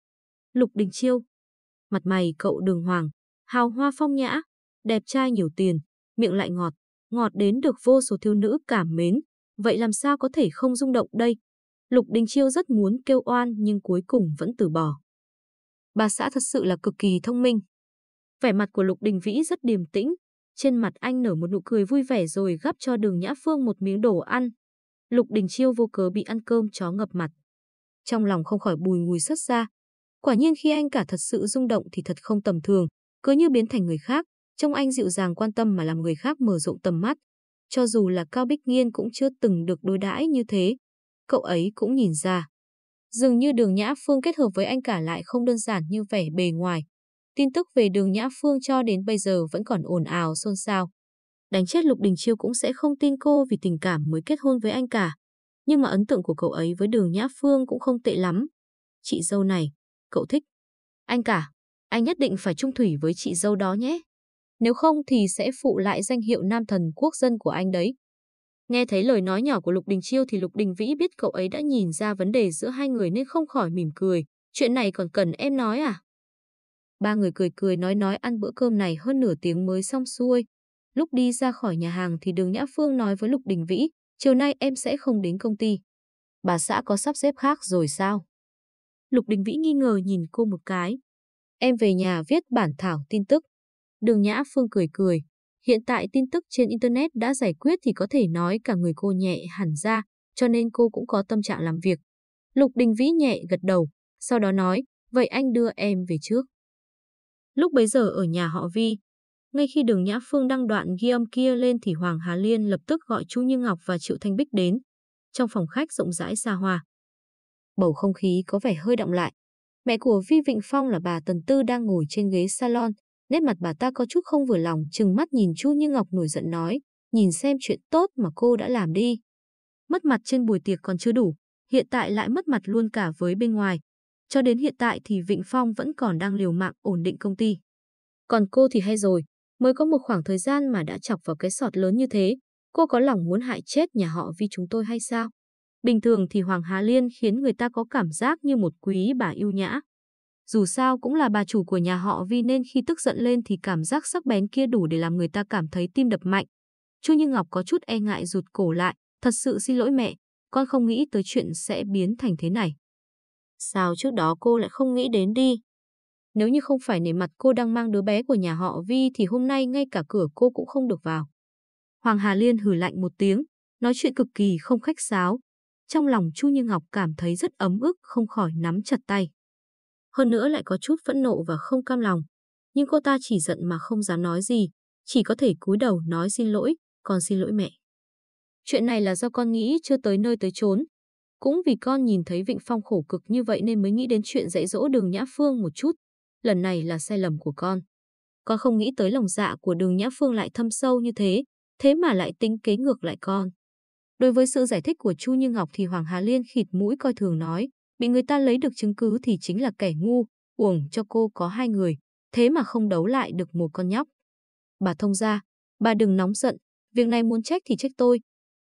Lục Đình Chiêu, mặt mày cậu đường hoàng, hào hoa phong nhã, đẹp trai nhiều tiền, miệng lại ngọt, ngọt đến được vô số thiếu nữ cảm mến, vậy làm sao có thể không rung động đây? Lục Đình Chiêu rất muốn kêu oan nhưng cuối cùng vẫn từ bỏ. Bà xã thật sự là cực kỳ thông minh. Vẻ mặt của Lục Đình Vĩ rất điềm tĩnh, trên mặt anh nở một nụ cười vui vẻ rồi gắp cho đường Nhã Phương một miếng đồ ăn. Lục Đình Chiêu vô cớ bị ăn cơm chó ngập mặt. Trong lòng không khỏi bùi ngùi xuất ra, Quả nhiên khi anh cả thật sự rung động thì thật không tầm thường, cứ như biến thành người khác, trông anh dịu dàng quan tâm mà làm người khác mở rộng tầm mắt. Cho dù là Cao Bích Nghiên cũng chưa từng được đối đãi như thế, cậu ấy cũng nhìn ra. Dường như đường Nhã Phương kết hợp với anh cả lại không đơn giản như vẻ bề ngoài. Tin tức về đường Nhã Phương cho đến bây giờ vẫn còn ồn ào xôn xao. Đánh chết Lục Đình Chiêu cũng sẽ không tin cô vì tình cảm mới kết hôn với anh cả. Nhưng mà ấn tượng của cậu ấy với đường Nhã Phương cũng không tệ lắm. Chị dâu này, cậu thích. Anh cả, anh nhất định phải trung thủy với chị dâu đó nhé. Nếu không thì sẽ phụ lại danh hiệu nam thần quốc dân của anh đấy. Nghe thấy lời nói nhỏ của Lục Đình Chiêu thì Lục Đình Vĩ biết cậu ấy đã nhìn ra vấn đề giữa hai người nên không khỏi mỉm cười. Chuyện này còn cần em nói à? Ba người cười cười nói nói ăn bữa cơm này hơn nửa tiếng mới xong xuôi. Lúc đi ra khỏi nhà hàng thì đường Nhã Phương nói với Lục Đình Vĩ, chiều nay em sẽ không đến công ty. Bà xã có sắp xếp khác rồi sao? Lục Đình Vĩ nghi ngờ nhìn cô một cái. Em về nhà viết bản thảo tin tức. Đường Nhã Phương cười cười. Hiện tại tin tức trên Internet đã giải quyết thì có thể nói cả người cô nhẹ hẳn ra, cho nên cô cũng có tâm trạng làm việc. Lục Đình Vĩ nhẹ gật đầu, sau đó nói, vậy anh đưa em về trước. Lúc bấy giờ ở nhà họ Vi, ngay khi đường Nhã Phương đăng đoạn ghi âm kia lên thì Hoàng Hà Liên lập tức gọi Chu Như Ngọc và Triệu Thanh Bích đến. Trong phòng khách rộng rãi xa hoa. Bầu không khí có vẻ hơi động lại. Mẹ của Vi Vịnh Phong là bà Tần Tư đang ngồi trên ghế salon. Nét mặt bà ta có chút không vừa lòng, chừng mắt nhìn Chu Như Ngọc nổi giận nói, nhìn xem chuyện tốt mà cô đã làm đi. Mất mặt trên buổi tiệc còn chưa đủ, hiện tại lại mất mặt luôn cả với bên ngoài. Cho đến hiện tại thì Vịnh Phong vẫn còn đang liều mạng ổn định công ty. Còn cô thì hay rồi, mới có một khoảng thời gian mà đã chọc vào cái sọt lớn như thế. Cô có lòng muốn hại chết nhà họ vì chúng tôi hay sao? Bình thường thì Hoàng Hà Liên khiến người ta có cảm giác như một quý bà yêu nhã. Dù sao cũng là bà chủ của nhà họ Vi nên khi tức giận lên thì cảm giác sắc bén kia đủ để làm người ta cảm thấy tim đập mạnh. Chu Như Ngọc có chút e ngại rụt cổ lại, thật sự xin lỗi mẹ, con không nghĩ tới chuyện sẽ biến thành thế này. Sao trước đó cô lại không nghĩ đến đi? Nếu như không phải nể mặt cô đang mang đứa bé của nhà họ Vi thì hôm nay ngay cả cửa cô cũng không được vào. Hoàng Hà Liên hử lạnh một tiếng, nói chuyện cực kỳ không khách sáo. Trong lòng Chu Như Ngọc cảm thấy rất ấm ức không khỏi nắm chặt tay. Hơn nữa lại có chút phẫn nộ và không cam lòng. Nhưng cô ta chỉ giận mà không dám nói gì, chỉ có thể cúi đầu nói xin lỗi, con xin lỗi mẹ. Chuyện này là do con nghĩ chưa tới nơi tới chốn. Cũng vì con nhìn thấy Vịnh Phong khổ cực như vậy nên mới nghĩ đến chuyện dạy dỗ đường Nhã Phương một chút. Lần này là sai lầm của con. Con không nghĩ tới lòng dạ của đường Nhã Phương lại thâm sâu như thế, thế mà lại tính kế ngược lại con. Đối với sự giải thích của Chu Như Ngọc thì Hoàng Hà Liên khịt mũi coi thường nói, bị người ta lấy được chứng cứ thì chính là kẻ ngu, uổng cho cô có hai người, thế mà không đấu lại được một con nhóc. Bà thông ra, bà đừng nóng giận, việc này muốn trách thì trách tôi,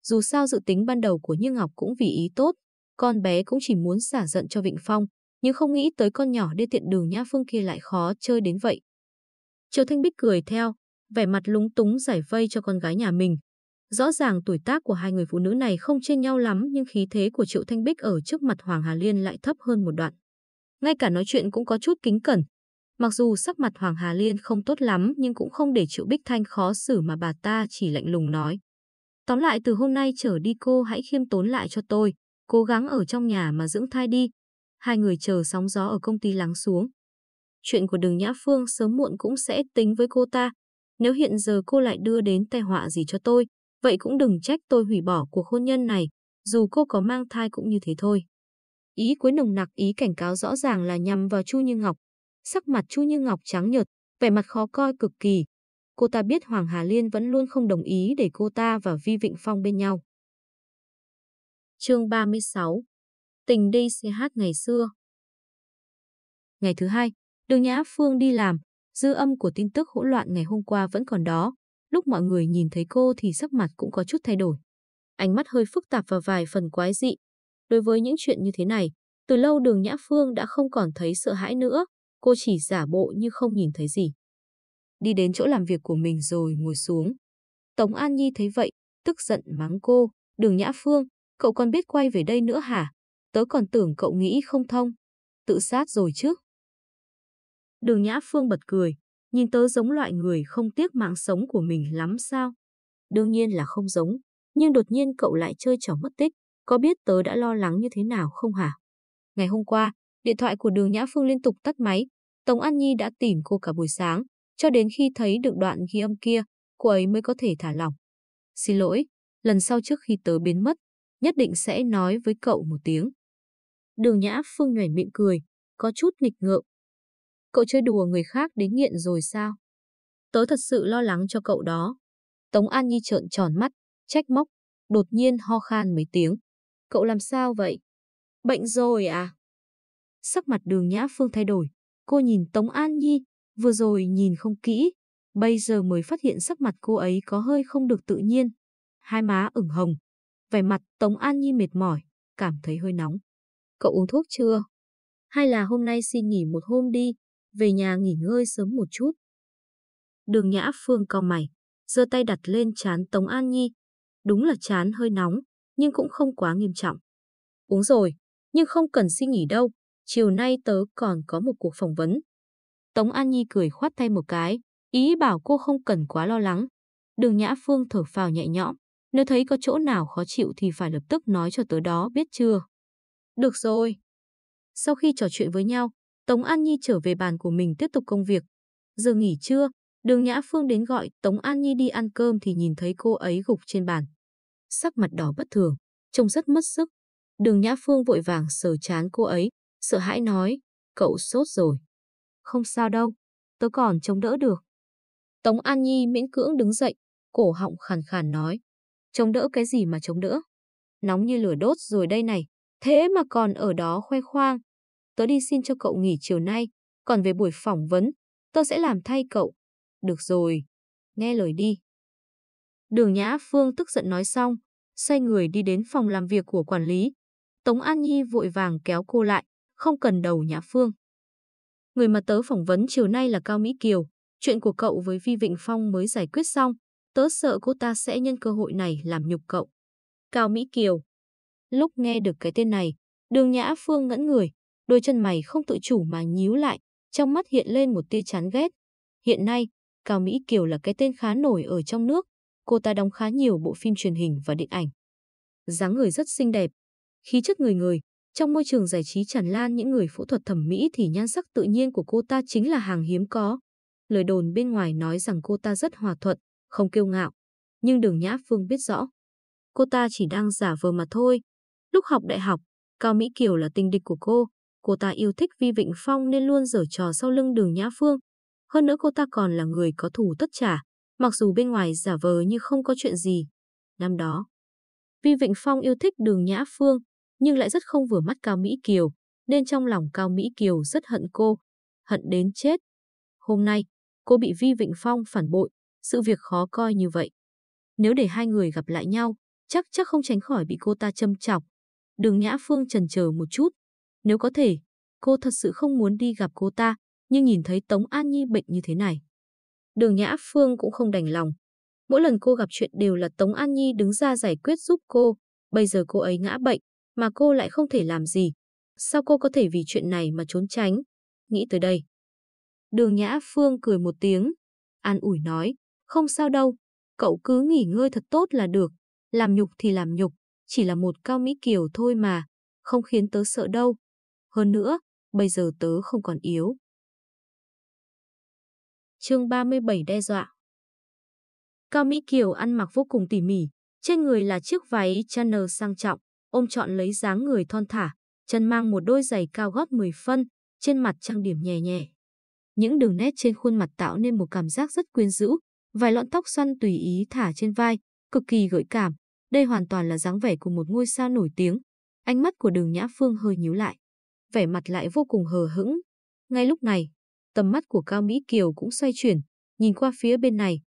dù sao dự tính ban đầu của Như Ngọc cũng vì ý tốt, con bé cũng chỉ muốn xả giận cho Vịnh Phong, nhưng không nghĩ tới con nhỏ đi tiện đường Nhã Phương kia lại khó chơi đến vậy. Triệu Thanh Bích cười theo, vẻ mặt lúng túng giải vây cho con gái nhà mình. Rõ ràng tuổi tác của hai người phụ nữ này không chênh nhau lắm nhưng khí thế của Triệu Thanh Bích ở trước mặt Hoàng Hà Liên lại thấp hơn một đoạn. Ngay cả nói chuyện cũng có chút kính cẩn. Mặc dù sắc mặt Hoàng Hà Liên không tốt lắm nhưng cũng không để Triệu Bích Thanh khó xử mà bà ta chỉ lạnh lùng nói. Tóm lại từ hôm nay trở đi cô hãy khiêm tốn lại cho tôi, cố gắng ở trong nhà mà dưỡng thai đi. Hai người chờ sóng gió ở công ty lắng xuống. Chuyện của đường Nhã Phương sớm muộn cũng sẽ tính với cô ta. Nếu hiện giờ cô lại đưa đến tai họa gì cho tôi, vậy cũng đừng trách tôi hủy bỏ cuộc hôn nhân này, dù cô có mang thai cũng như thế thôi. Ý cuối nồng nặc ý cảnh cáo rõ ràng là nhằm vào Chu Như Ngọc. Sắc mặt Chu Như Ngọc trắng nhợt, vẻ mặt khó coi cực kỳ, Cô ta biết Hoàng Hà Liên vẫn luôn không đồng ý để cô ta và Vi Vịnh Phong bên nhau. chương 36 Tình DCH ngày xưa Ngày thứ hai, đường Nhã Phương đi làm, dư âm của tin tức hỗn loạn ngày hôm qua vẫn còn đó. Lúc mọi người nhìn thấy cô thì sắc mặt cũng có chút thay đổi. Ánh mắt hơi phức tạp và vài phần quái dị. Đối với những chuyện như thế này, từ lâu đường Nhã Phương đã không còn thấy sợ hãi nữa, cô chỉ giả bộ như không nhìn thấy gì đi đến chỗ làm việc của mình rồi ngồi xuống. Tống An Nhi thấy vậy, tức giận mắng cô, đường Nhã Phương, cậu còn biết quay về đây nữa hả? Tớ còn tưởng cậu nghĩ không thông. Tự sát rồi chứ? Đường Nhã Phương bật cười, nhìn tớ giống loại người không tiếc mạng sống của mình lắm sao? Đương nhiên là không giống, nhưng đột nhiên cậu lại chơi trò mất tích, có biết tớ đã lo lắng như thế nào không hả? Ngày hôm qua, điện thoại của đường Nhã Phương liên tục tắt máy, Tống An Nhi đã tìm cô cả buổi sáng, cho đến khi thấy được đoạn ghi âm kia, cô ấy mới có thể thả lỏng. Xin lỗi, lần sau trước khi tớ biến mất, nhất định sẽ nói với cậu một tiếng. Đường Nhã Phương nhoẻn miệng cười, có chút nghịch ngợm. Cậu chơi đùa người khác đến nghiện rồi sao? Tớ thật sự lo lắng cho cậu đó. Tống An Nhi trợn tròn mắt, trách móc, đột nhiên ho khan mấy tiếng. Cậu làm sao vậy? Bệnh rồi à? Sắc mặt đường Nhã Phương thay đổi, cô nhìn Tống An Nhi, Vừa rồi nhìn không kỹ, bây giờ mới phát hiện sắc mặt cô ấy có hơi không được tự nhiên. Hai má ửng hồng, vẻ mặt Tống An Nhi mệt mỏi, cảm thấy hơi nóng. Cậu uống thuốc chưa? Hay là hôm nay xin nghỉ một hôm đi, về nhà nghỉ ngơi sớm một chút? Đường Nhã Phương cau mày, giơ tay đặt lên chán Tống An Nhi. Đúng là chán hơi nóng, nhưng cũng không quá nghiêm trọng. Uống rồi, nhưng không cần xin nghỉ đâu, chiều nay tớ còn có một cuộc phỏng vấn. Tống An Nhi cười khoát tay một cái, ý bảo cô không cần quá lo lắng. Đường Nhã Phương thở phào nhẹ nhõm, nếu thấy có chỗ nào khó chịu thì phải lập tức nói cho tớ đó biết chưa. Được rồi. Sau khi trò chuyện với nhau, Tống An Nhi trở về bàn của mình tiếp tục công việc. Giờ nghỉ trưa, đường Nhã Phương đến gọi Tống An Nhi đi ăn cơm thì nhìn thấy cô ấy gục trên bàn. Sắc mặt đỏ bất thường, trông rất mất sức. Đường Nhã Phương vội vàng sờ chán cô ấy, sợ hãi nói, cậu sốt rồi. Không sao đâu, tớ còn chống đỡ được. Tống An Nhi miễn cưỡng đứng dậy, cổ họng khàn khàn nói. Chống đỡ cái gì mà chống đỡ? Nóng như lửa đốt rồi đây này, thế mà còn ở đó khoe khoang. Tớ đi xin cho cậu nghỉ chiều nay, còn về buổi phỏng vấn, tớ sẽ làm thay cậu. Được rồi, nghe lời đi. Đường Nhã Phương tức giận nói xong, xoay người đi đến phòng làm việc của quản lý. Tống An Nhi vội vàng kéo cô lại, không cần đầu Nhã Phương. Người mà tớ phỏng vấn chiều nay là Cao Mỹ Kiều. Chuyện của cậu với Vi Vịnh Phong mới giải quyết xong. Tớ sợ cô ta sẽ nhân cơ hội này làm nhục cậu. Cao Mỹ Kiều. Lúc nghe được cái tên này, đường Nhã Phương ngẫn người, đôi chân mày không tự chủ mà nhíu lại, trong mắt hiện lên một tia chán ghét. Hiện nay, Cao Mỹ Kiều là cái tên khá nổi ở trong nước. Cô ta đóng khá nhiều bộ phim truyền hình và điện ảnh. dáng người rất xinh đẹp, khí chất người người, trong môi trường giải trí tràn lan những người phẫu thuật thẩm mỹ thì nhan sắc tự nhiên của cô ta chính là hàng hiếm có. Lời đồn bên ngoài nói rằng cô ta rất hòa thuận, không kiêu ngạo. Nhưng đường Nhã Phương biết rõ. Cô ta chỉ đang giả vờ mà thôi. Lúc học đại học, Cao Mỹ Kiều là tình địch của cô. Cô ta yêu thích Vi Vịnh Phong nên luôn giở trò sau lưng đường Nhã Phương. Hơn nữa cô ta còn là người có thủ tất trả, mặc dù bên ngoài giả vờ như không có chuyện gì. Năm đó, Vi Vịnh Phong yêu thích đường Nhã Phương, nhưng lại rất không vừa mắt Cao Mỹ Kiều, nên trong lòng Cao Mỹ Kiều rất hận cô, hận đến chết. Hôm nay, cô bị Vi Vịnh Phong phản bội, sự việc khó coi như vậy. Nếu để hai người gặp lại nhau, chắc chắc không tránh khỏi bị cô ta châm chọc. Đường Nhã Phương trần chờ một chút. Nếu có thể, cô thật sự không muốn đi gặp cô ta, nhưng nhìn thấy Tống An Nhi bệnh như thế này. Đường Nhã Phương cũng không đành lòng. Mỗi lần cô gặp chuyện đều là Tống An Nhi đứng ra giải quyết giúp cô. Bây giờ cô ấy ngã bệnh, mà cô lại không thể làm gì. Sao cô có thể vì chuyện này mà trốn tránh? Nghĩ tới đây. Đường Nhã Phương cười một tiếng, an ủi nói, không sao đâu, cậu cứ nghỉ ngơi thật tốt là được, làm nhục thì làm nhục, chỉ là một cao mỹ kiều thôi mà, không khiến tớ sợ đâu. Hơn nữa, bây giờ tớ không còn yếu. chương 37 đe dọa Cao Mỹ Kiều ăn mặc vô cùng tỉ mỉ, trên người là chiếc váy Chanel sang trọng, ôm chọn lấy dáng người thon thả, chân mang một đôi giày cao gót 10 phân, trên mặt trang điểm nhẹ nhẹ. Những đường nét trên khuôn mặt tạo nên một cảm giác rất quyến rũ, vài lọn tóc xoăn tùy ý thả trên vai, cực kỳ gợi cảm. Đây hoàn toàn là dáng vẻ của một ngôi sao nổi tiếng. Ánh mắt của đường Nhã Phương hơi nhíu lại, vẻ mặt lại vô cùng hờ hững. Ngay lúc này, tầm mắt của Cao Mỹ Kiều cũng xoay chuyển, nhìn qua phía bên này.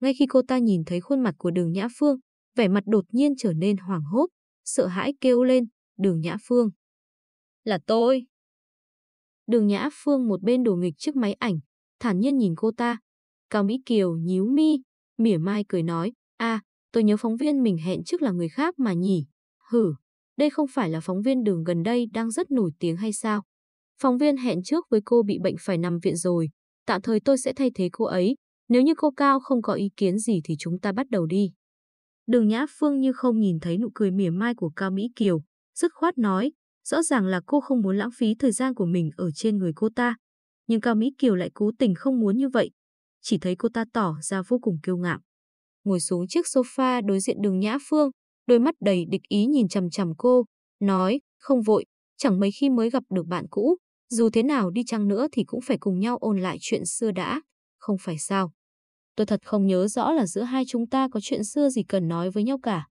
Ngay khi cô ta nhìn thấy khuôn mặt của đường Nhã Phương, vẻ mặt đột nhiên trở nên hoảng hốt, sợ hãi kêu lên, đường Nhã Phương. Là tôi. Đường Nhã Phương một bên đổ nghịch trước máy ảnh, thản nhiên nhìn cô ta. Cao Mỹ Kiều nhíu mi, mỉa mai cười nói, a, tôi nhớ phóng viên mình hẹn trước là người khác mà nhỉ. Hử, đây không phải là phóng viên đường gần đây đang rất nổi tiếng hay sao? Phóng viên hẹn trước với cô bị bệnh phải nằm viện rồi, tạm thời tôi sẽ thay thế cô ấy. Nếu như cô Cao không có ý kiến gì thì chúng ta bắt đầu đi. Đường Nhã Phương như không nhìn thấy nụ cười mỉa mai của Cao Mỹ Kiều, dứt khoát nói, rõ ràng là cô không muốn lãng phí thời gian của mình ở trên người cô ta. Nhưng Cao Mỹ Kiều lại cố tình không muốn như vậy, chỉ thấy cô ta tỏ ra vô cùng kiêu ngạo. Ngồi xuống chiếc sofa đối diện đường Nhã Phương, đôi mắt đầy địch ý nhìn chằm chằm cô, nói, không vội, chẳng mấy khi mới gặp được bạn cũ, dù thế nào đi chăng nữa thì cũng phải cùng nhau ôn lại chuyện xưa đã, không phải sao. Tôi thật không nhớ rõ là giữa hai chúng ta có chuyện xưa gì cần nói với nhau cả.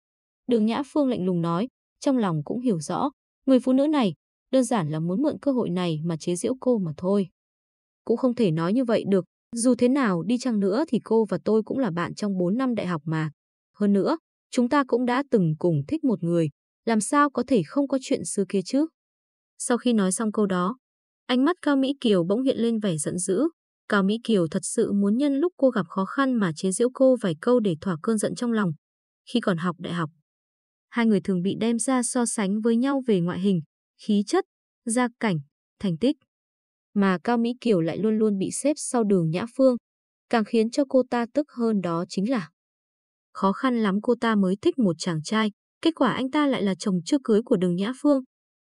Đường Nhã Phương lạnh lùng nói, trong lòng cũng hiểu rõ, người phụ nữ này đơn giản là muốn mượn cơ hội này mà chế giễu cô mà thôi. Cũng không thể nói như vậy được, dù thế nào đi chăng nữa thì cô và tôi cũng là bạn trong 4 năm đại học mà. Hơn nữa, chúng ta cũng đã từng cùng thích một người, làm sao có thể không có chuyện xưa kia chứ? Sau khi nói xong câu đó, ánh mắt Cao Mỹ Kiều bỗng hiện lên vẻ giận dữ, Cao Mỹ Kiều thật sự muốn nhân lúc cô gặp khó khăn mà chế giễu cô vài câu để thỏa cơn giận trong lòng. Khi còn học đại học, hai người thường bị đem ra so sánh với nhau về ngoại hình, khí chất, gia cảnh, thành tích. Mà Cao Mỹ Kiều lại luôn luôn bị xếp sau đường Nhã Phương. Càng khiến cho cô ta tức hơn đó chính là khó khăn lắm cô ta mới thích một chàng trai, kết quả anh ta lại là chồng chưa cưới của đường Nhã Phương.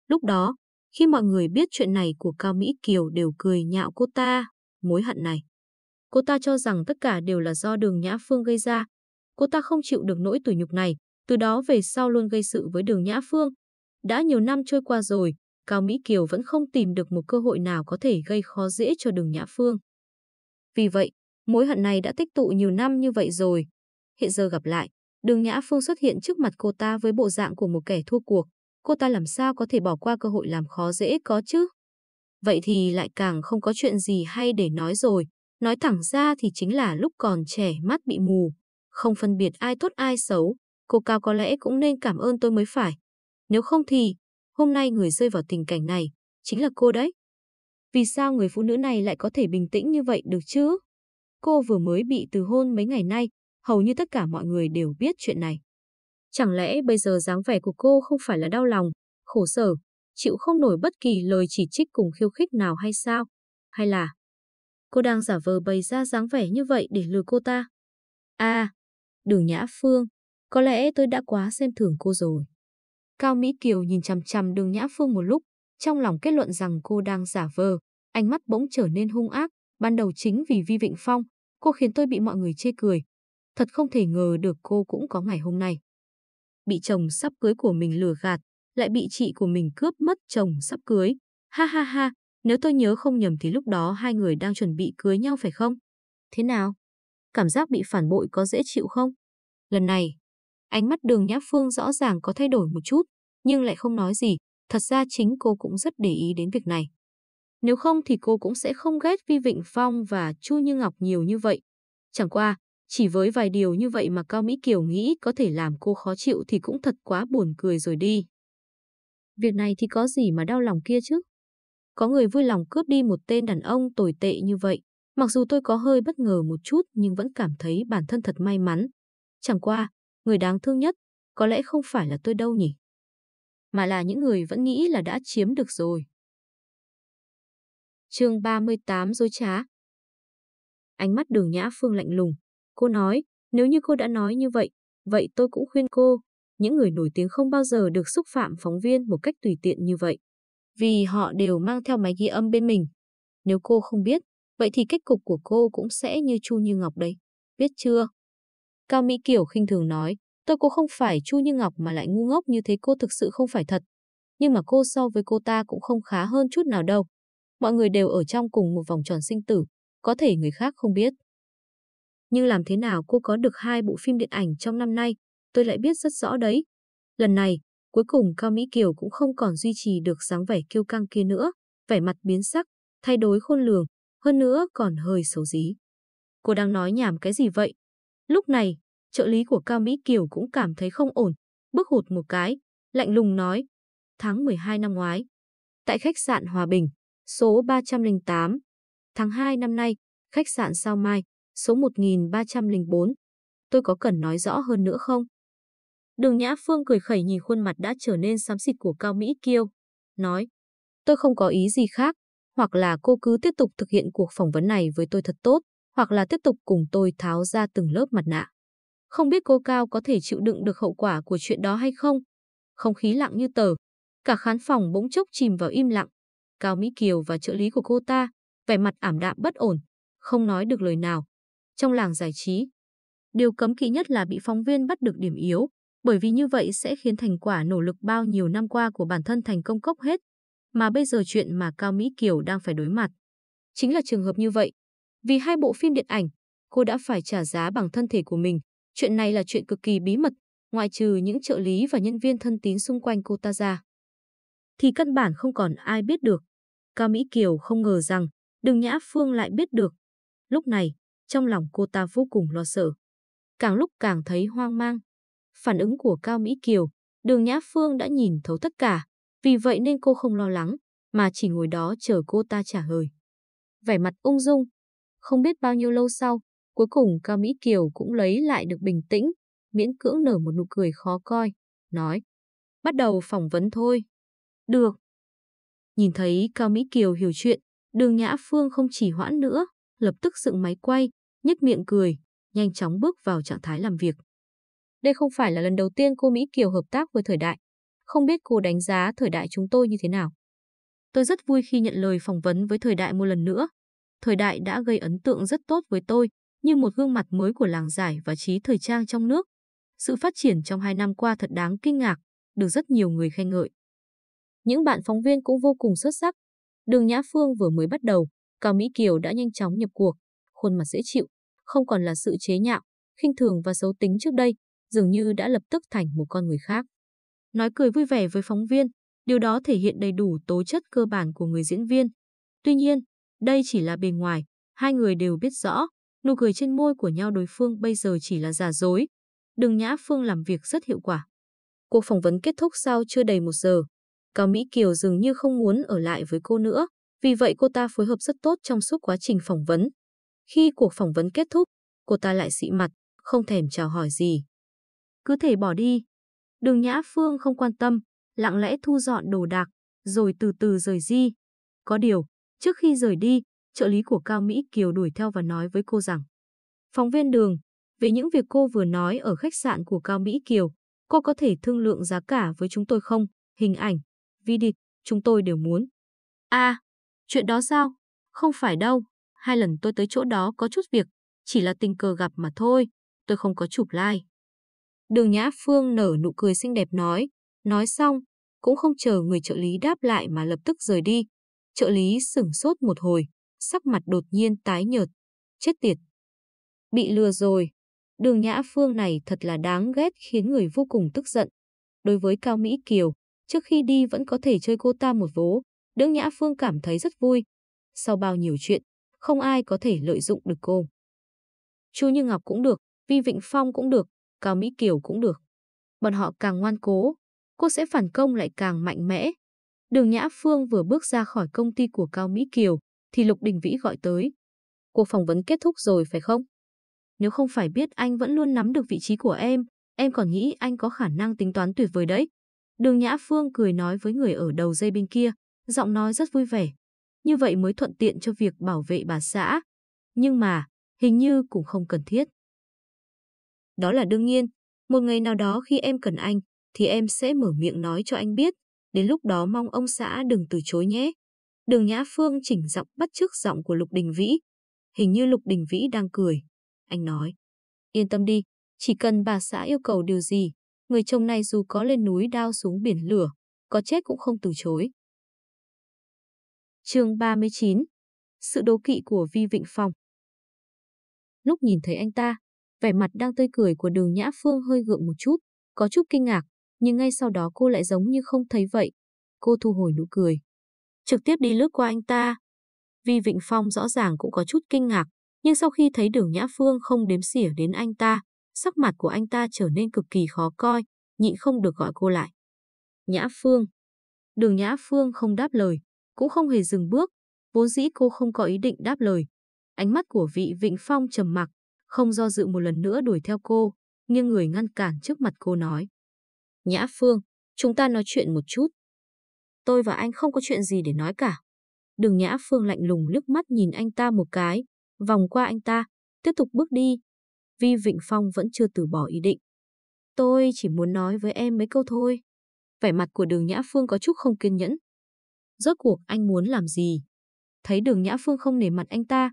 Lúc đó, khi mọi người biết chuyện này của Cao Mỹ Kiều đều cười nhạo cô ta, mối hận này. Cô ta cho rằng tất cả đều là do đường Nhã Phương gây ra. Cô ta không chịu được nỗi tủi nhục này, từ đó về sau luôn gây sự với đường Nhã Phương. Đã nhiều năm trôi qua rồi, Cao Mỹ Kiều vẫn không tìm được một cơ hội nào có thể gây khó dễ cho đường Nhã Phương. Vì vậy, mối hận này đã tích tụ nhiều năm như vậy rồi. Hiện giờ gặp lại, đường Nhã Phương xuất hiện trước mặt cô ta với bộ dạng của một kẻ thua cuộc. Cô ta làm sao có thể bỏ qua cơ hội làm khó dễ có chứ? Vậy thì lại càng không có chuyện gì hay để nói rồi. Nói thẳng ra thì chính là lúc còn trẻ mắt bị mù, không phân biệt ai tốt ai xấu. Cô Cao có lẽ cũng nên cảm ơn tôi mới phải. Nếu không thì, hôm nay người rơi vào tình cảnh này, chính là cô đấy. Vì sao người phụ nữ này lại có thể bình tĩnh như vậy được chứ? Cô vừa mới bị từ hôn mấy ngày nay, hầu như tất cả mọi người đều biết chuyện này. Chẳng lẽ bây giờ dáng vẻ của cô không phải là đau lòng, khổ sở, chịu không nổi bất kỳ lời chỉ trích cùng khiêu khích nào hay sao? Hay là cô đang giả vờ bày ra dáng vẻ như vậy để lừa cô ta? À, đường Nhã Phương, có lẽ tôi đã quá xem thường cô rồi. Cao Mỹ Kiều nhìn chằm chằm đường Nhã Phương một lúc, trong lòng kết luận rằng cô đang giả vờ, ánh mắt bỗng trở nên hung ác, ban đầu chính vì Vi Vịnh Phong, cô khiến tôi bị mọi người chê cười. Thật không thể ngờ được cô cũng có ngày hôm nay. Bị chồng sắp cưới của mình lừa gạt, lại bị chị của mình cướp mất chồng sắp cưới. Ha ha ha, nếu tôi nhớ không nhầm thì lúc đó hai người đang chuẩn bị cưới nhau phải không? Thế nào? Cảm giác bị phản bội có dễ chịu không? Lần này, ánh mắt đường Nhã Phương rõ ràng có thay đổi một chút, nhưng lại không nói gì. Thật ra chính cô cũng rất để ý đến việc này. Nếu không thì cô cũng sẽ không ghét Vi Vịnh Phong và Chu Như Ngọc nhiều như vậy. Chẳng qua, chỉ với vài điều như vậy mà Cao Mỹ Kiều nghĩ có thể làm cô khó chịu thì cũng thật quá buồn cười rồi đi. Việc này thì có gì mà đau lòng kia chứ? Có người vui lòng cướp đi một tên đàn ông tồi tệ như vậy. Mặc dù tôi có hơi bất ngờ một chút nhưng vẫn cảm thấy bản thân thật may mắn. Chẳng qua, người đáng thương nhất có lẽ không phải là tôi đâu nhỉ? Mà là những người vẫn nghĩ là đã chiếm được rồi. chương 38 dối trá Ánh mắt đường Nhã Phương lạnh lùng. Cô nói, nếu như cô đã nói như vậy, vậy tôi cũng khuyên cô, những người nổi tiếng không bao giờ được xúc phạm phóng viên một cách tùy tiện như vậy. Vì họ đều mang theo máy ghi âm bên mình. Nếu cô không biết, vậy thì kết cục của cô cũng sẽ như Chu Như Ngọc đấy. Biết chưa? Cao Mỹ Kiều khinh thường nói, tôi cô không phải Chu Như Ngọc mà lại ngu ngốc như thế cô thực sự không phải thật. Nhưng mà cô so với cô ta cũng không khá hơn chút nào đâu. Mọi người đều ở trong cùng một vòng tròn sinh tử, có thể người khác không biết. Nhưng làm thế nào cô có được hai bộ phim điện ảnh trong năm nay, tôi lại biết rất rõ đấy. Lần này, cuối cùng Cao Mỹ Kiều cũng không còn duy trì được dáng vẻ kiêu căng kia nữa, vẻ mặt biến sắc, thay đổi khôn lường, hơn nữa còn hơi xấu dí. Cô đang nói nhảm cái gì vậy? Lúc này, trợ lý của Cao Mỹ Kiều cũng cảm thấy không ổn, bước hụt một cái, lạnh lùng nói, tháng 12 năm ngoái, tại khách sạn Hòa Bình, số 308, tháng 2 năm nay, khách sạn Sao Mai, số 1304. Tôi có cần nói rõ hơn nữa không? Đường Nhã Phương cười khẩy nhìn khuôn mặt đã trở nên xám xịt của Cao Mỹ Kiêu, nói, tôi không có ý gì khác, hoặc là cô cứ tiếp tục thực hiện cuộc phỏng vấn này với tôi thật tốt, hoặc là tiếp tục cùng tôi tháo ra từng lớp mặt nạ. Không biết cô Cao có thể chịu đựng được hậu quả của chuyện đó hay không? Không khí lặng như tờ, cả khán phòng bỗng chốc chìm vào im lặng. Cao Mỹ Kiều và trợ lý của cô ta, vẻ mặt ảm đạm bất ổn, không nói được lời nào. Trong làng giải trí, điều cấm kỵ nhất là bị phóng viên bắt được điểm yếu, bởi vì như vậy sẽ khiến thành quả nỗ lực bao nhiêu năm qua của bản thân thành công cốc hết. Mà bây giờ chuyện mà Cao Mỹ Kiều đang phải đối mặt. Chính là trường hợp như vậy. Vì hai bộ phim điện ảnh, cô đã phải trả giá bằng thân thể của mình. Chuyện này là chuyện cực kỳ bí mật, ngoại trừ những trợ lý và nhân viên thân tín xung quanh cô ta ra. Thì căn bản không còn ai biết được. Cao Mỹ Kiều không ngờ rằng đừng Nhã Phương lại biết được. Lúc này, trong lòng cô ta vô cùng lo sợ. Càng lúc càng thấy hoang mang. Phản ứng của Cao Mỹ Kiều, đường Nhã Phương đã nhìn thấu tất cả, vì vậy nên cô không lo lắng, mà chỉ ngồi đó chờ cô ta trả lời. Vẻ mặt ung dung, không biết bao nhiêu lâu sau, cuối cùng Cao Mỹ Kiều cũng lấy lại được bình tĩnh, miễn cưỡng nở một nụ cười khó coi, nói. Bắt đầu phỏng vấn thôi. Được. Nhìn thấy Cao Mỹ Kiều hiểu chuyện, đường Nhã Phương không chỉ hoãn nữa, lập tức dựng máy quay, nhếch miệng cười, nhanh chóng bước vào trạng thái làm việc. Đây không phải là lần đầu tiên cô Mỹ Kiều hợp tác với thời đại. Không biết cô đánh giá thời đại chúng tôi như thế nào. Tôi rất vui khi nhận lời phỏng vấn với thời đại một lần nữa. Thời đại đã gây ấn tượng rất tốt với tôi, như một gương mặt mới của làng giải và trí thời trang trong nước. Sự phát triển trong hai năm qua thật đáng kinh ngạc, được rất nhiều người khen ngợi. Những bạn phóng viên cũng vô cùng xuất sắc. Đường Nhã Phương vừa mới bắt đầu, Cao Mỹ Kiều đã nhanh chóng nhập cuộc, khuôn mặt dễ chịu, không còn là sự chế nhạo, khinh thường và xấu tính trước đây, dường như đã lập tức thành một con người khác. Nói cười vui vẻ với phóng viên, điều đó thể hiện đầy đủ tố chất cơ bản của người diễn viên. Tuy nhiên, đây chỉ là bề ngoài, hai người đều biết rõ, nụ cười trên môi của nhau đối phương bây giờ chỉ là giả dối. Đường Nhã Phương làm việc rất hiệu quả. Cuộc phỏng vấn kết thúc sau chưa đầy một giờ. Cao Mỹ Kiều dường như không muốn ở lại với cô nữa, vì vậy cô ta phối hợp rất tốt trong suốt quá trình phỏng vấn. Khi cuộc phỏng vấn kết thúc, cô ta lại xị mặt, không thèm chào hỏi gì. Cứ thể bỏ đi. Đường Nhã Phương không quan tâm, lặng lẽ thu dọn đồ đạc, rồi từ từ rời di. Có điều, trước khi rời đi, trợ lý của Cao Mỹ Kiều đuổi theo và nói với cô rằng Phóng viên đường, về những việc cô vừa nói ở khách sạn của Cao Mỹ Kiều, cô có thể thương lượng giá cả với chúng tôi không? Hình ảnh, video, chúng tôi đều muốn. À, chuyện đó sao? Không phải đâu, hai lần tôi tới chỗ đó có chút việc, chỉ là tình cờ gặp mà thôi, tôi không có chụp like. Đường Nhã Phương nở nụ cười xinh đẹp nói, nói xong, cũng không chờ người trợ lý đáp lại mà lập tức rời đi. Trợ lý sửng sốt một hồi, sắc mặt đột nhiên tái nhợt. Chết tiệt. Bị lừa rồi. Đường Nhã Phương này thật là đáng ghét khiến người vô cùng tức giận. Đối với Cao Mỹ Kiều, trước khi đi vẫn có thể chơi cô ta một vố đương Nhã Phương cảm thấy rất vui. Sau bao nhiêu chuyện, không ai có thể lợi dụng được cô. Chu Như Ngọc cũng được, Vi Vịnh Phong cũng được, Cao Mỹ Kiều cũng được. Bọn họ càng ngoan cố, cô sẽ phản công lại càng mạnh mẽ. Đường Nhã Phương vừa bước ra khỏi công ty của Cao Mỹ Kiều, thì Lục Đình Vĩ gọi tới. Cuộc phỏng vấn kết thúc rồi phải không? Nếu không phải biết anh vẫn luôn nắm được vị trí của em, em còn nghĩ anh có khả năng tính toán tuyệt vời đấy. Đường Nhã Phương cười nói với người ở đầu dây bên kia, giọng nói rất vui vẻ. Như vậy mới thuận tiện cho việc bảo vệ bà xã. Nhưng mà, hình như cũng không cần thiết. Đó là đương nhiên, một ngày nào đó khi em cần anh, thì em sẽ mở miệng nói cho anh biết. Đến lúc đó mong ông xã đừng từ chối nhé. Đường Nhã Phương chỉnh giọng bắt chước giọng của Lục Đình Vĩ. Hình như Lục Đình Vĩ đang cười. Anh nói, yên tâm đi, chỉ cần bà xã yêu cầu điều gì, người chồng này dù có lên núi đao xuống biển lửa, có chết cũng không từ chối chương 39 Sự đố kỵ của Vi Vịnh Phong Lúc nhìn thấy anh ta, vẻ mặt đang tươi cười của đường Nhã Phương hơi gượng một chút, có chút kinh ngạc, nhưng ngay sau đó cô lại giống như không thấy vậy. Cô thu hồi nụ cười, trực tiếp đi lướt qua anh ta. Vi Vịnh Phong rõ ràng cũng có chút kinh ngạc, nhưng sau khi thấy đường Nhã Phương không đếm xỉa đến anh ta, sắc mặt của anh ta trở nên cực kỳ khó coi, nhịn không được gọi cô lại. Nhã Phương. Đường Nhã Phương không đáp lời, cũng không hề dừng bước, vốn dĩ cô không có ý định đáp lời. Ánh mắt của vị Vịnh Phong trầm mặc, không do dự một lần nữa đuổi theo cô, nhưng người ngăn cản trước mặt cô nói. Nhã Phương, chúng ta nói chuyện một chút. Tôi và anh không có chuyện gì để nói cả. Đường Nhã Phương lạnh lùng liếc mắt nhìn anh ta một cái, vòng qua anh ta, tiếp tục bước đi. Vi Vịnh Phong vẫn chưa từ bỏ ý định. Tôi chỉ muốn nói với em mấy câu thôi. Vẻ mặt của đường Nhã Phương có chút không kiên nhẫn. Rốt cuộc anh muốn làm gì? Thấy đường Nhã Phương không nể mặt anh ta,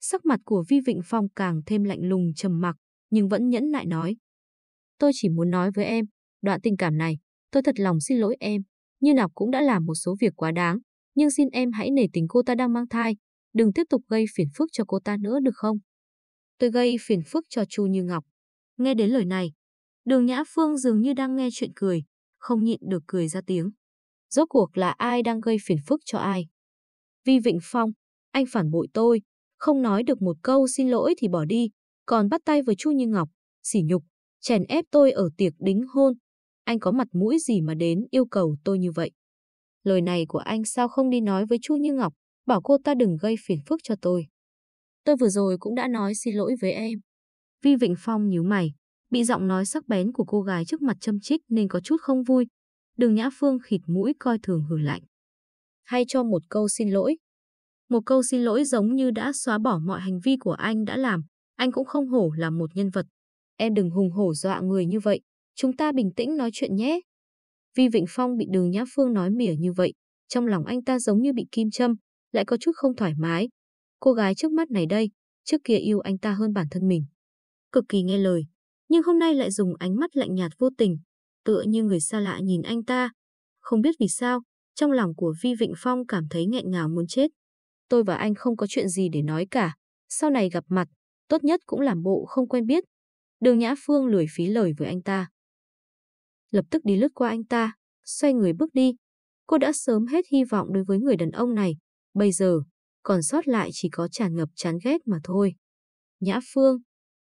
sắc mặt của Vi Vịnh Phong càng thêm lạnh lùng trầm mặc, nhưng vẫn nhẫn nại nói. Tôi chỉ muốn nói với em, đoạn tình cảm này, tôi thật lòng xin lỗi em. Như Ngọc cũng đã làm một số việc quá đáng, nhưng xin em hãy nể tình cô ta đang mang thai, đừng tiếp tục gây phiền phức cho cô ta nữa được không? Tôi gây phiền phức cho Chu Như Ngọc. Nghe đến lời này, đường Nhã Phương dường như đang nghe chuyện cười, không nhịn được cười ra tiếng. Rốt cuộc là ai đang gây phiền phức cho ai? Vi Vịnh Phong, anh phản bội tôi, không nói được một câu xin lỗi thì bỏ đi, còn bắt tay với Chu Như Ngọc, sỉ nhục, chèn ép tôi ở tiệc đính hôn, anh có mặt mũi gì mà đến yêu cầu tôi như vậy. Lời này của anh sao không đi nói với Chu Như Ngọc, bảo cô ta đừng gây phiền phức cho tôi. Tôi vừa rồi cũng đã nói xin lỗi với em. Vi Vịnh Phong nhíu mày, bị giọng nói sắc bén của cô gái trước mặt châm chích nên có chút không vui. Đường Nhã Phương khịt mũi coi thường hử lạnh. hay cho một câu xin lỗi. Một câu xin lỗi giống như đã xóa bỏ mọi hành vi của anh đã làm, anh cũng không hổ là một nhân vật. Em đừng hùng hổ dọa người như vậy, chúng ta bình tĩnh nói chuyện nhé. Vi Vịnh Phong bị Đường Nhã Phương nói mỉa như vậy, trong lòng anh ta giống như bị kim châm, lại có chút không thoải mái. Cô gái trước mắt này đây, trước kia yêu anh ta hơn bản thân mình. Cực kỳ nghe lời, nhưng hôm nay lại dùng ánh mắt lạnh nhạt vô tình, tựa như người xa lạ nhìn anh ta. Không biết vì sao, trong lòng của Vi Vịnh Phong cảm thấy nghẹn ngào muốn chết. Tôi và anh không có chuyện gì để nói cả, sau này gặp mặt, tốt nhất cũng làm bộ không quen biết. Đường Nhã Phương lười phí lời với anh ta. Lập tức đi lướt qua anh ta, xoay người bước đi. Cô đã sớm hết hy vọng đối với người đàn ông này, bây giờ, còn sót lại chỉ có tràn ngập chán ghét mà thôi. Nhã Phương.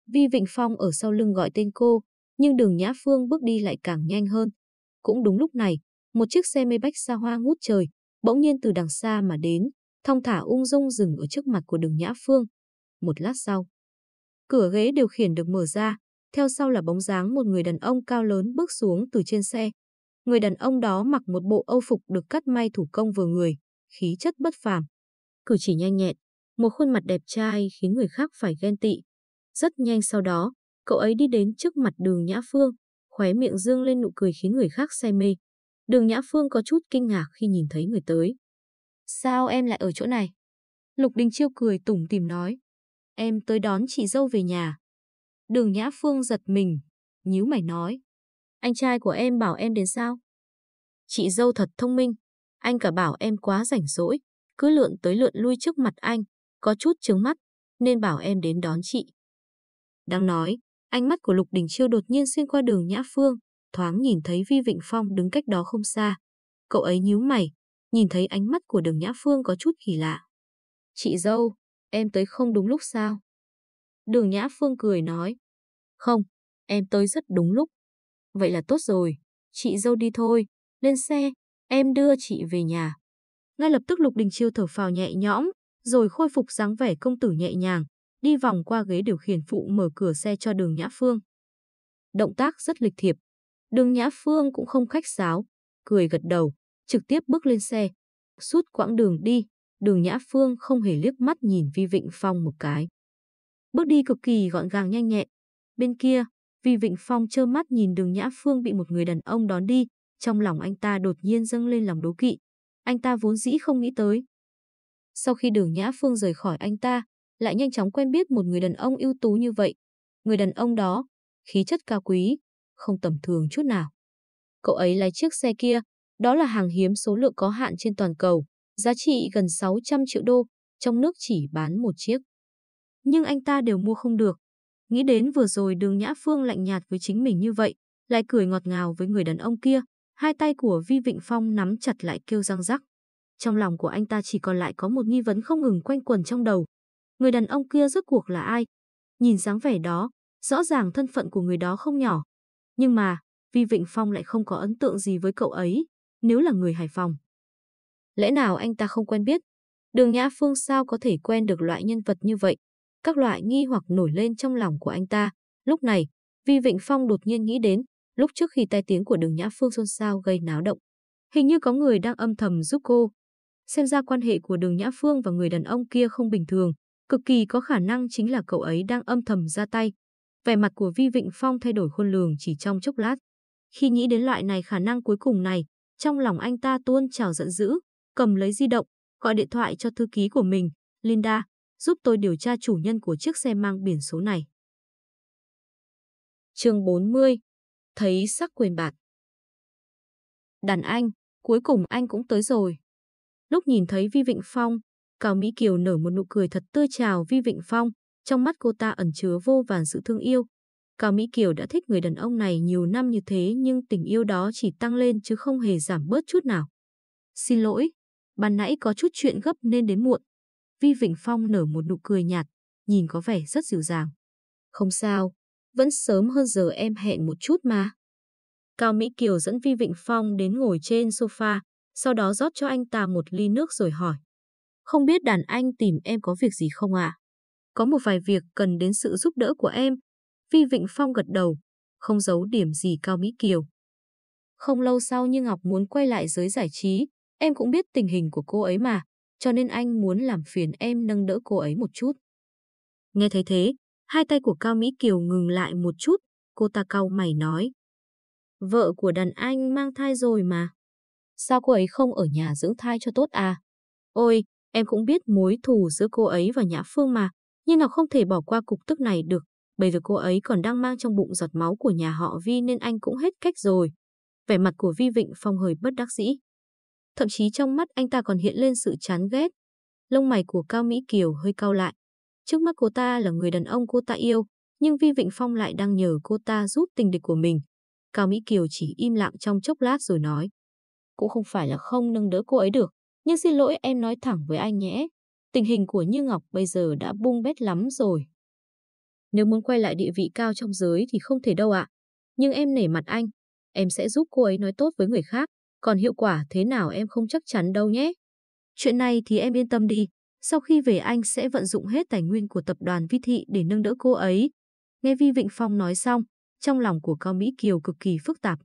Vi Vịnh Phong ở sau lưng gọi tên cô, nhưng đường Nhã Phương bước đi lại càng nhanh hơn. Cũng đúng lúc này, một chiếc xe mây bách xa hoa ngút trời, bỗng nhiên từ đằng xa mà đến, thong thả ung dung dừng ở trước mặt của đường Nhã Phương. Một lát sau, cửa ghế điều khiển được mở ra, theo sau là bóng dáng một người đàn ông cao lớn bước xuống từ trên xe. Người đàn ông đó mặc một bộ âu phục được cắt may thủ công vừa người, khí chất bất phàm. Cử chỉ nhanh nhẹn, một khuôn mặt đẹp trai khiến người khác phải ghen tị. Rất nhanh sau đó, cậu ấy đi đến trước mặt đường Nhã Phương, khóe miệng dương lên nụ cười khiến người khác say mê. Đường Nhã Phương có chút kinh ngạc khi nhìn thấy người tới. Sao em lại ở chỗ này? Lục Đình Chiêu cười tủm tìm nói. Em tới đón chị dâu về nhà. Đường Nhã Phương giật mình, nhíu mày nói. Anh trai của em bảo em đến sao? Chị dâu thật thông minh, anh cả bảo em quá rảnh rỗi, cứ lượn tới lượn lui trước mặt anh, có chút trướng mắt, nên bảo em đến đón chị. Đang nói, ánh mắt của Lục Đình Chiêu đột nhiên xuyên qua đường Nhã Phương, thoáng nhìn thấy Vi Vịnh Phong đứng cách đó không xa. Cậu ấy nhíu mày, nhìn thấy ánh mắt của đường Nhã Phương có chút kỳ lạ. Chị dâu, em tới không đúng lúc sao? Đường Nhã Phương cười nói. Không, em tới rất đúng lúc. Vậy là tốt rồi, chị dâu đi thôi, lên xe, em đưa chị về nhà. Ngay lập tức Lục Đình Chiêu thở phào nhẹ nhõm, rồi khôi phục dáng vẻ công tử nhẹ nhàng, đi vòng qua ghế điều khiển phụ mở cửa xe cho đường Nhã Phương. Động tác rất lịch thiệp. Đường Nhã Phương cũng không khách sáo, cười gật đầu, trực tiếp bước lên xe. Suốt quãng đường đi, đường Nhã Phương không hề liếc mắt nhìn Vi Vịnh Phong một cái. Bước đi cực kỳ gọn gàng nhanh nhẹn. Bên kia, Vi Vịnh Phong trơ mắt nhìn đường Nhã Phương bị một người đàn ông đón đi, trong lòng anh ta đột nhiên dâng lên lòng đố kỵ. Anh ta vốn dĩ không nghĩ tới. Sau khi đường Nhã Phương rời khỏi anh ta, lại nhanh chóng quen biết một người đàn ông ưu tú như vậy. Người đàn ông đó, khí chất cao quý, không tầm thường chút nào. Cậu ấy lái chiếc xe kia, đó là hàng hiếm số lượng có hạn trên toàn cầu, giá trị gần 600 triệu đô, trong nước chỉ bán một chiếc. Nhưng anh ta đều mua không được. Nghĩ đến vừa rồi đường Nhã Phương lạnh nhạt với chính mình như vậy, lại cười ngọt ngào với người đàn ông kia, hai tay của Vi Vịnh Phong nắm chặt lại kêu răng rắc. Trong lòng của anh ta chỉ còn lại có một nghi vấn không ngừng quanh quẩn trong đầu. Người đàn ông kia rốt cuộc là ai? Nhìn dáng vẻ đó, rõ ràng thân phận của người đó không nhỏ. Nhưng mà, Vi Vịnh Phong lại không có ấn tượng gì với cậu ấy, nếu là người Hải Phòng. Lẽ nào anh ta không quen biết? Đường Nhã Phương sao có thể quen được loại nhân vật như vậy? Các loại nghi hoặc nổi lên trong lòng của anh ta. Lúc này, Vi Vịnh Phong đột nhiên nghĩ đến, lúc trước khi tai tiếng của đường Nhã Phương xôn xao gây náo động. Hình như có người đang âm thầm giúp cô. Xem ra quan hệ của đường Nhã Phương và người đàn ông kia không bình thường, cực kỳ có khả năng chính là cậu ấy đang âm thầm ra tay. Vẻ mặt của Vi Vịnh Phong thay đổi khôn lường chỉ trong chốc lát. Khi nghĩ đến loại này khả năng cuối cùng này, trong lòng anh ta tuôn trào giận dữ, cầm lấy di động, gọi điện thoại cho thư ký của mình, Linda, giúp tôi điều tra chủ nhân của chiếc xe mang biển số này. chương 40 Thấy sắc quyền bạc Đàn anh, cuối cùng anh cũng tới rồi. Lúc nhìn thấy Vi Vịnh Phong, Cao Mỹ Kiều nở một nụ cười thật tươi trào Vi Vịnh Phong, trong mắt cô ta ẩn chứa vô vàn sự thương yêu. Cao Mỹ Kiều đã thích người đàn ông này nhiều năm như thế nhưng tình yêu đó chỉ tăng lên chứ không hề giảm bớt chút nào. Xin lỗi, ban nãy có chút chuyện gấp nên đến muộn. Vi Vịnh Phong nở một nụ cười nhạt, nhìn có vẻ rất dịu dàng. Không sao, vẫn sớm hơn giờ em hẹn một chút mà. Cao Mỹ Kiều dẫn Vi Vịnh Phong đến ngồi trên sofa, sau đó rót cho anh ta một ly nước rồi hỏi. Không biết đàn anh tìm em có việc gì không ạ? À? Có một vài việc cần đến sự giúp đỡ của em. Vi Vịnh Phong gật đầu, không giấu điểm gì Cao Mỹ Kiều. Không lâu sau như Ngọc muốn quay lại giới giải trí, Em cũng biết tình hình của cô ấy mà, cho nên anh muốn làm phiền em nâng đỡ cô ấy một chút. Nghe thấy thế, hai tay của Cao Mỹ Kiều ngừng lại một chút, cô ta cau mày nói. Vợ của đàn anh mang thai rồi mà. Sao cô ấy không ở nhà dưỡng thai cho tốt à? Ôi, em cũng biết mối thù giữa cô ấy và Nhã Phương mà, nhưng nào không thể bỏ qua cục tức này được. Bây giờ cô ấy còn đang mang trong bụng giọt máu của nhà họ Vi nên anh cũng hết cách rồi. Vẻ mặt của Vi Vịnh Phong hơi bất đắc dĩ. Thậm chí trong mắt anh ta còn hiện lên sự chán ghét. Lông mày của Cao Mỹ Kiều hơi cau lại. Trước mắt cô ta là người đàn ông cô ta yêu, nhưng Vi Vịnh Phong lại đang nhờ cô ta giúp tình địch của mình. Cao Mỹ Kiều chỉ im lặng trong chốc lát rồi nói. Cũng không phải là không nâng đỡ cô ấy được, nhưng xin lỗi em nói thẳng với anh nhé. Tình hình của Như Ngọc bây giờ đã bung bét lắm rồi. Nếu muốn quay lại địa vị cao trong giới thì không thể đâu ạ. Nhưng em nể mặt anh, em sẽ giúp cô ấy nói tốt với người khác, còn hiệu quả thế nào em không chắc chắn đâu nhé. Chuyện này thì em yên tâm đi, sau khi về anh sẽ vận dụng hết tài nguyên của tập đoàn Vi Thị để nâng đỡ cô ấy. Nghe Vi Vịnh Phong nói xong, trong lòng của Cao Mỹ Kiều cực kỳ phức tạp.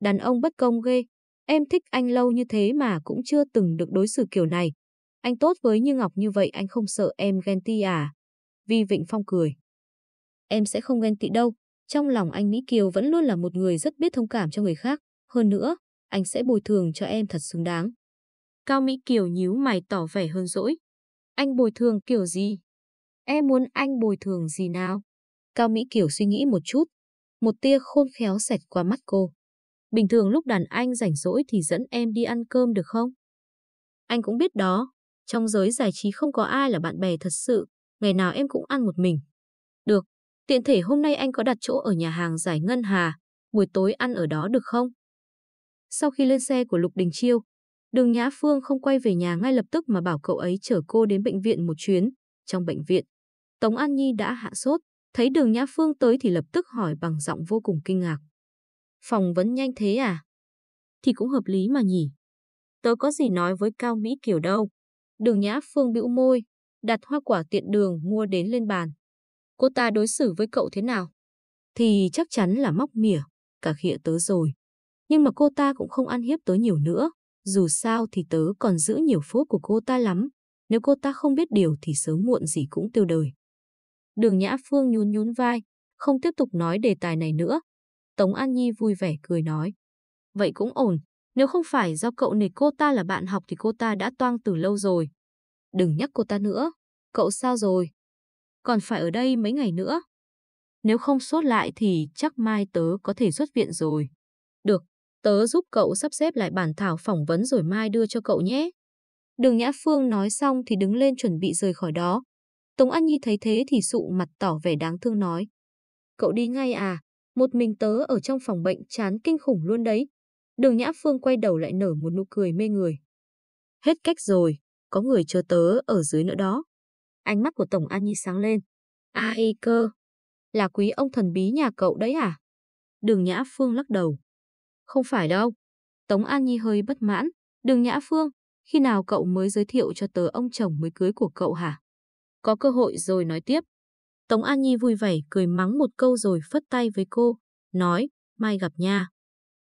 Đàn ông bất công ghê, em thích anh lâu như thế mà cũng chưa từng được đối xử kiểu này. Anh tốt với Như Ngọc như vậy anh không sợ em ghen tị à? Vi Vịnh Phong cười. Em sẽ không ghen tị đâu, trong lòng anh Mỹ Kiều vẫn luôn là một người rất biết thông cảm cho người khác. Hơn nữa, anh sẽ bồi thường cho em thật xứng đáng. Cao Mỹ Kiều nhíu mày tỏ vẻ hơn dỗi. Anh bồi thường kiểu gì? Em muốn anh bồi thường gì nào? Cao Mỹ Kiều suy nghĩ một chút. Một tia khôn khéo xẹt qua mắt cô. Bình thường lúc đàn anh rảnh rỗi thì dẫn em đi ăn cơm được không? Anh cũng biết đó, trong giới giải trí không có ai là bạn bè thật sự, ngày nào em cũng ăn một mình. Được, tiện thể hôm nay anh có đặt chỗ ở nhà hàng giải ngân hà, buổi tối ăn ở đó được không? Sau khi lên xe của Lục Đình Chiêu, Đường Nhã Phương không quay về nhà ngay lập tức mà bảo cậu ấy chở cô đến bệnh viện một chuyến. Trong bệnh viện, Tống An Nhi đã hạ sốt, thấy đường Nhã Phương tới thì lập tức hỏi bằng giọng vô cùng kinh ngạc. Phòng vấn nhanh thế à? Thì cũng hợp lý mà nhỉ. Tớ có gì nói với Cao Mỹ Kiều đâu. Đường Nhã Phương bĩu môi, đặt hoa quả tiện đường mua đến lên bàn. Cô ta đối xử với cậu thế nào? Thì chắc chắn là móc mỉa, cả khịa tớ rồi. Nhưng mà cô ta cũng không ăn hiếp tớ nhiều nữa. Dù sao thì tớ còn giữ nhiều phốt của cô ta lắm. Nếu cô ta không biết điều thì sớm muộn gì cũng tiêu đời. Đường Nhã Phương nhún nhún vai, không tiếp tục nói đề tài này nữa. Tống An Nhi vui vẻ cười nói. Vậy cũng ổn, nếu không phải do cậu nể cô ta là bạn học thì cô ta đã toang từ lâu rồi. Đừng nhắc cô ta nữa. Cậu sao rồi? Còn phải ở đây mấy ngày nữa. Nếu không sốt lại thì chắc mai tớ có thể xuất viện rồi. Được, tớ giúp cậu sắp xếp lại bản thảo phỏng vấn rồi mai đưa cho cậu nhé. Đường Nhã Phương nói xong thì đứng lên chuẩn bị rời khỏi đó. Tống An Nhi thấy thế thì sụ mặt tỏ vẻ đáng thương nói. Cậu đi ngay à? Một mình tớ ở trong phòng bệnh chán kinh khủng luôn đấy. Đường Nhã Phương quay đầu lại nở một nụ cười mê người. Hết cách rồi, có người chờ tớ ở dưới nữa đó. Ánh mắt của Tổng An Nhi sáng lên. Ai cơ? Là quý ông thần bí nhà cậu đấy à? Đường Nhã Phương lắc đầu. Không phải đâu. Tống An Nhi hơi bất mãn. Đường Nhã Phương, khi nào cậu mới giới thiệu cho tớ ông chồng mới cưới của cậu hả? Có cơ hội rồi nói tiếp. Tống An Nhi vui vẻ cười mắng một câu rồi phất tay với cô, nói, mai gặp nha.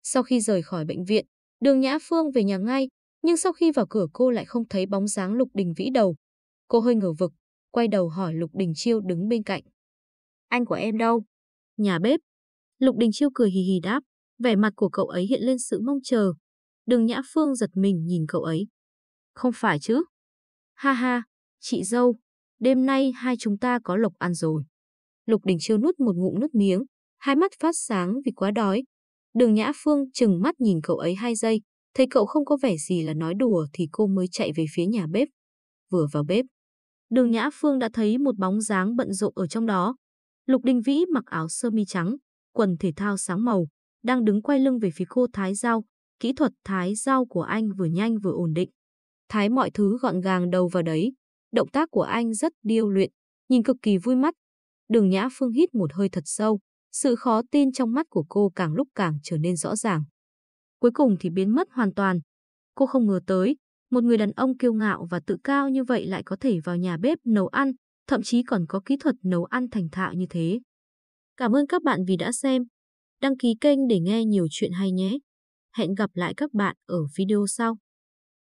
Sau khi rời khỏi bệnh viện, đường Nhã Phương về nhà ngay, nhưng sau khi vào cửa cô lại không thấy bóng dáng Lục Đình Vĩ đầu. Cô hơi ngờ vực, quay đầu hỏi Lục Đình Chiêu đứng bên cạnh. Anh của em đâu? Nhà bếp. Lục Đình Chiêu cười hì hì đáp, vẻ mặt của cậu ấy hiện lên sự mong chờ. Đường Nhã Phương giật mình nhìn cậu ấy. Không phải chứ? Ha ha, chị dâu, đêm nay hai chúng ta có lộc ăn rồi. Lục Đình Chiêu nuốt một ngụm nước miếng, hai mắt phát sáng vì quá đói. Đường Nhã Phương chừng mắt nhìn cậu ấy hai giây, thấy cậu không có vẻ gì là nói đùa thì cô mới chạy về phía nhà bếp. Vừa vào bếp, Đường Nhã Phương đã thấy một bóng dáng bận rộn ở trong đó. Lục Đình Vĩ mặc áo sơ mi trắng, quần thể thao sáng màu, đang đứng quay lưng về phía cô thái rau. Kỹ thuật thái rau của anh vừa nhanh vừa ổn định. Thái mọi thứ gọn gàng đầu vào đấy. Động tác của anh rất điêu luyện, nhìn cực kỳ vui mắt. Đường Nhã Phương hít một hơi thật sâu, sự khó tin trong mắt của cô càng lúc càng trở nên rõ ràng. Cuối cùng thì biến mất hoàn toàn. Cô không ngờ tới, một người đàn ông kiêu ngạo và tự cao như vậy lại có thể vào nhà bếp nấu ăn, thậm chí còn có kỹ thuật nấu ăn thành thạo như thế. Cảm ơn các bạn vì đã xem. Đăng ký kênh để nghe nhiều chuyện hay nhé. Hẹn gặp lại các bạn ở video sau.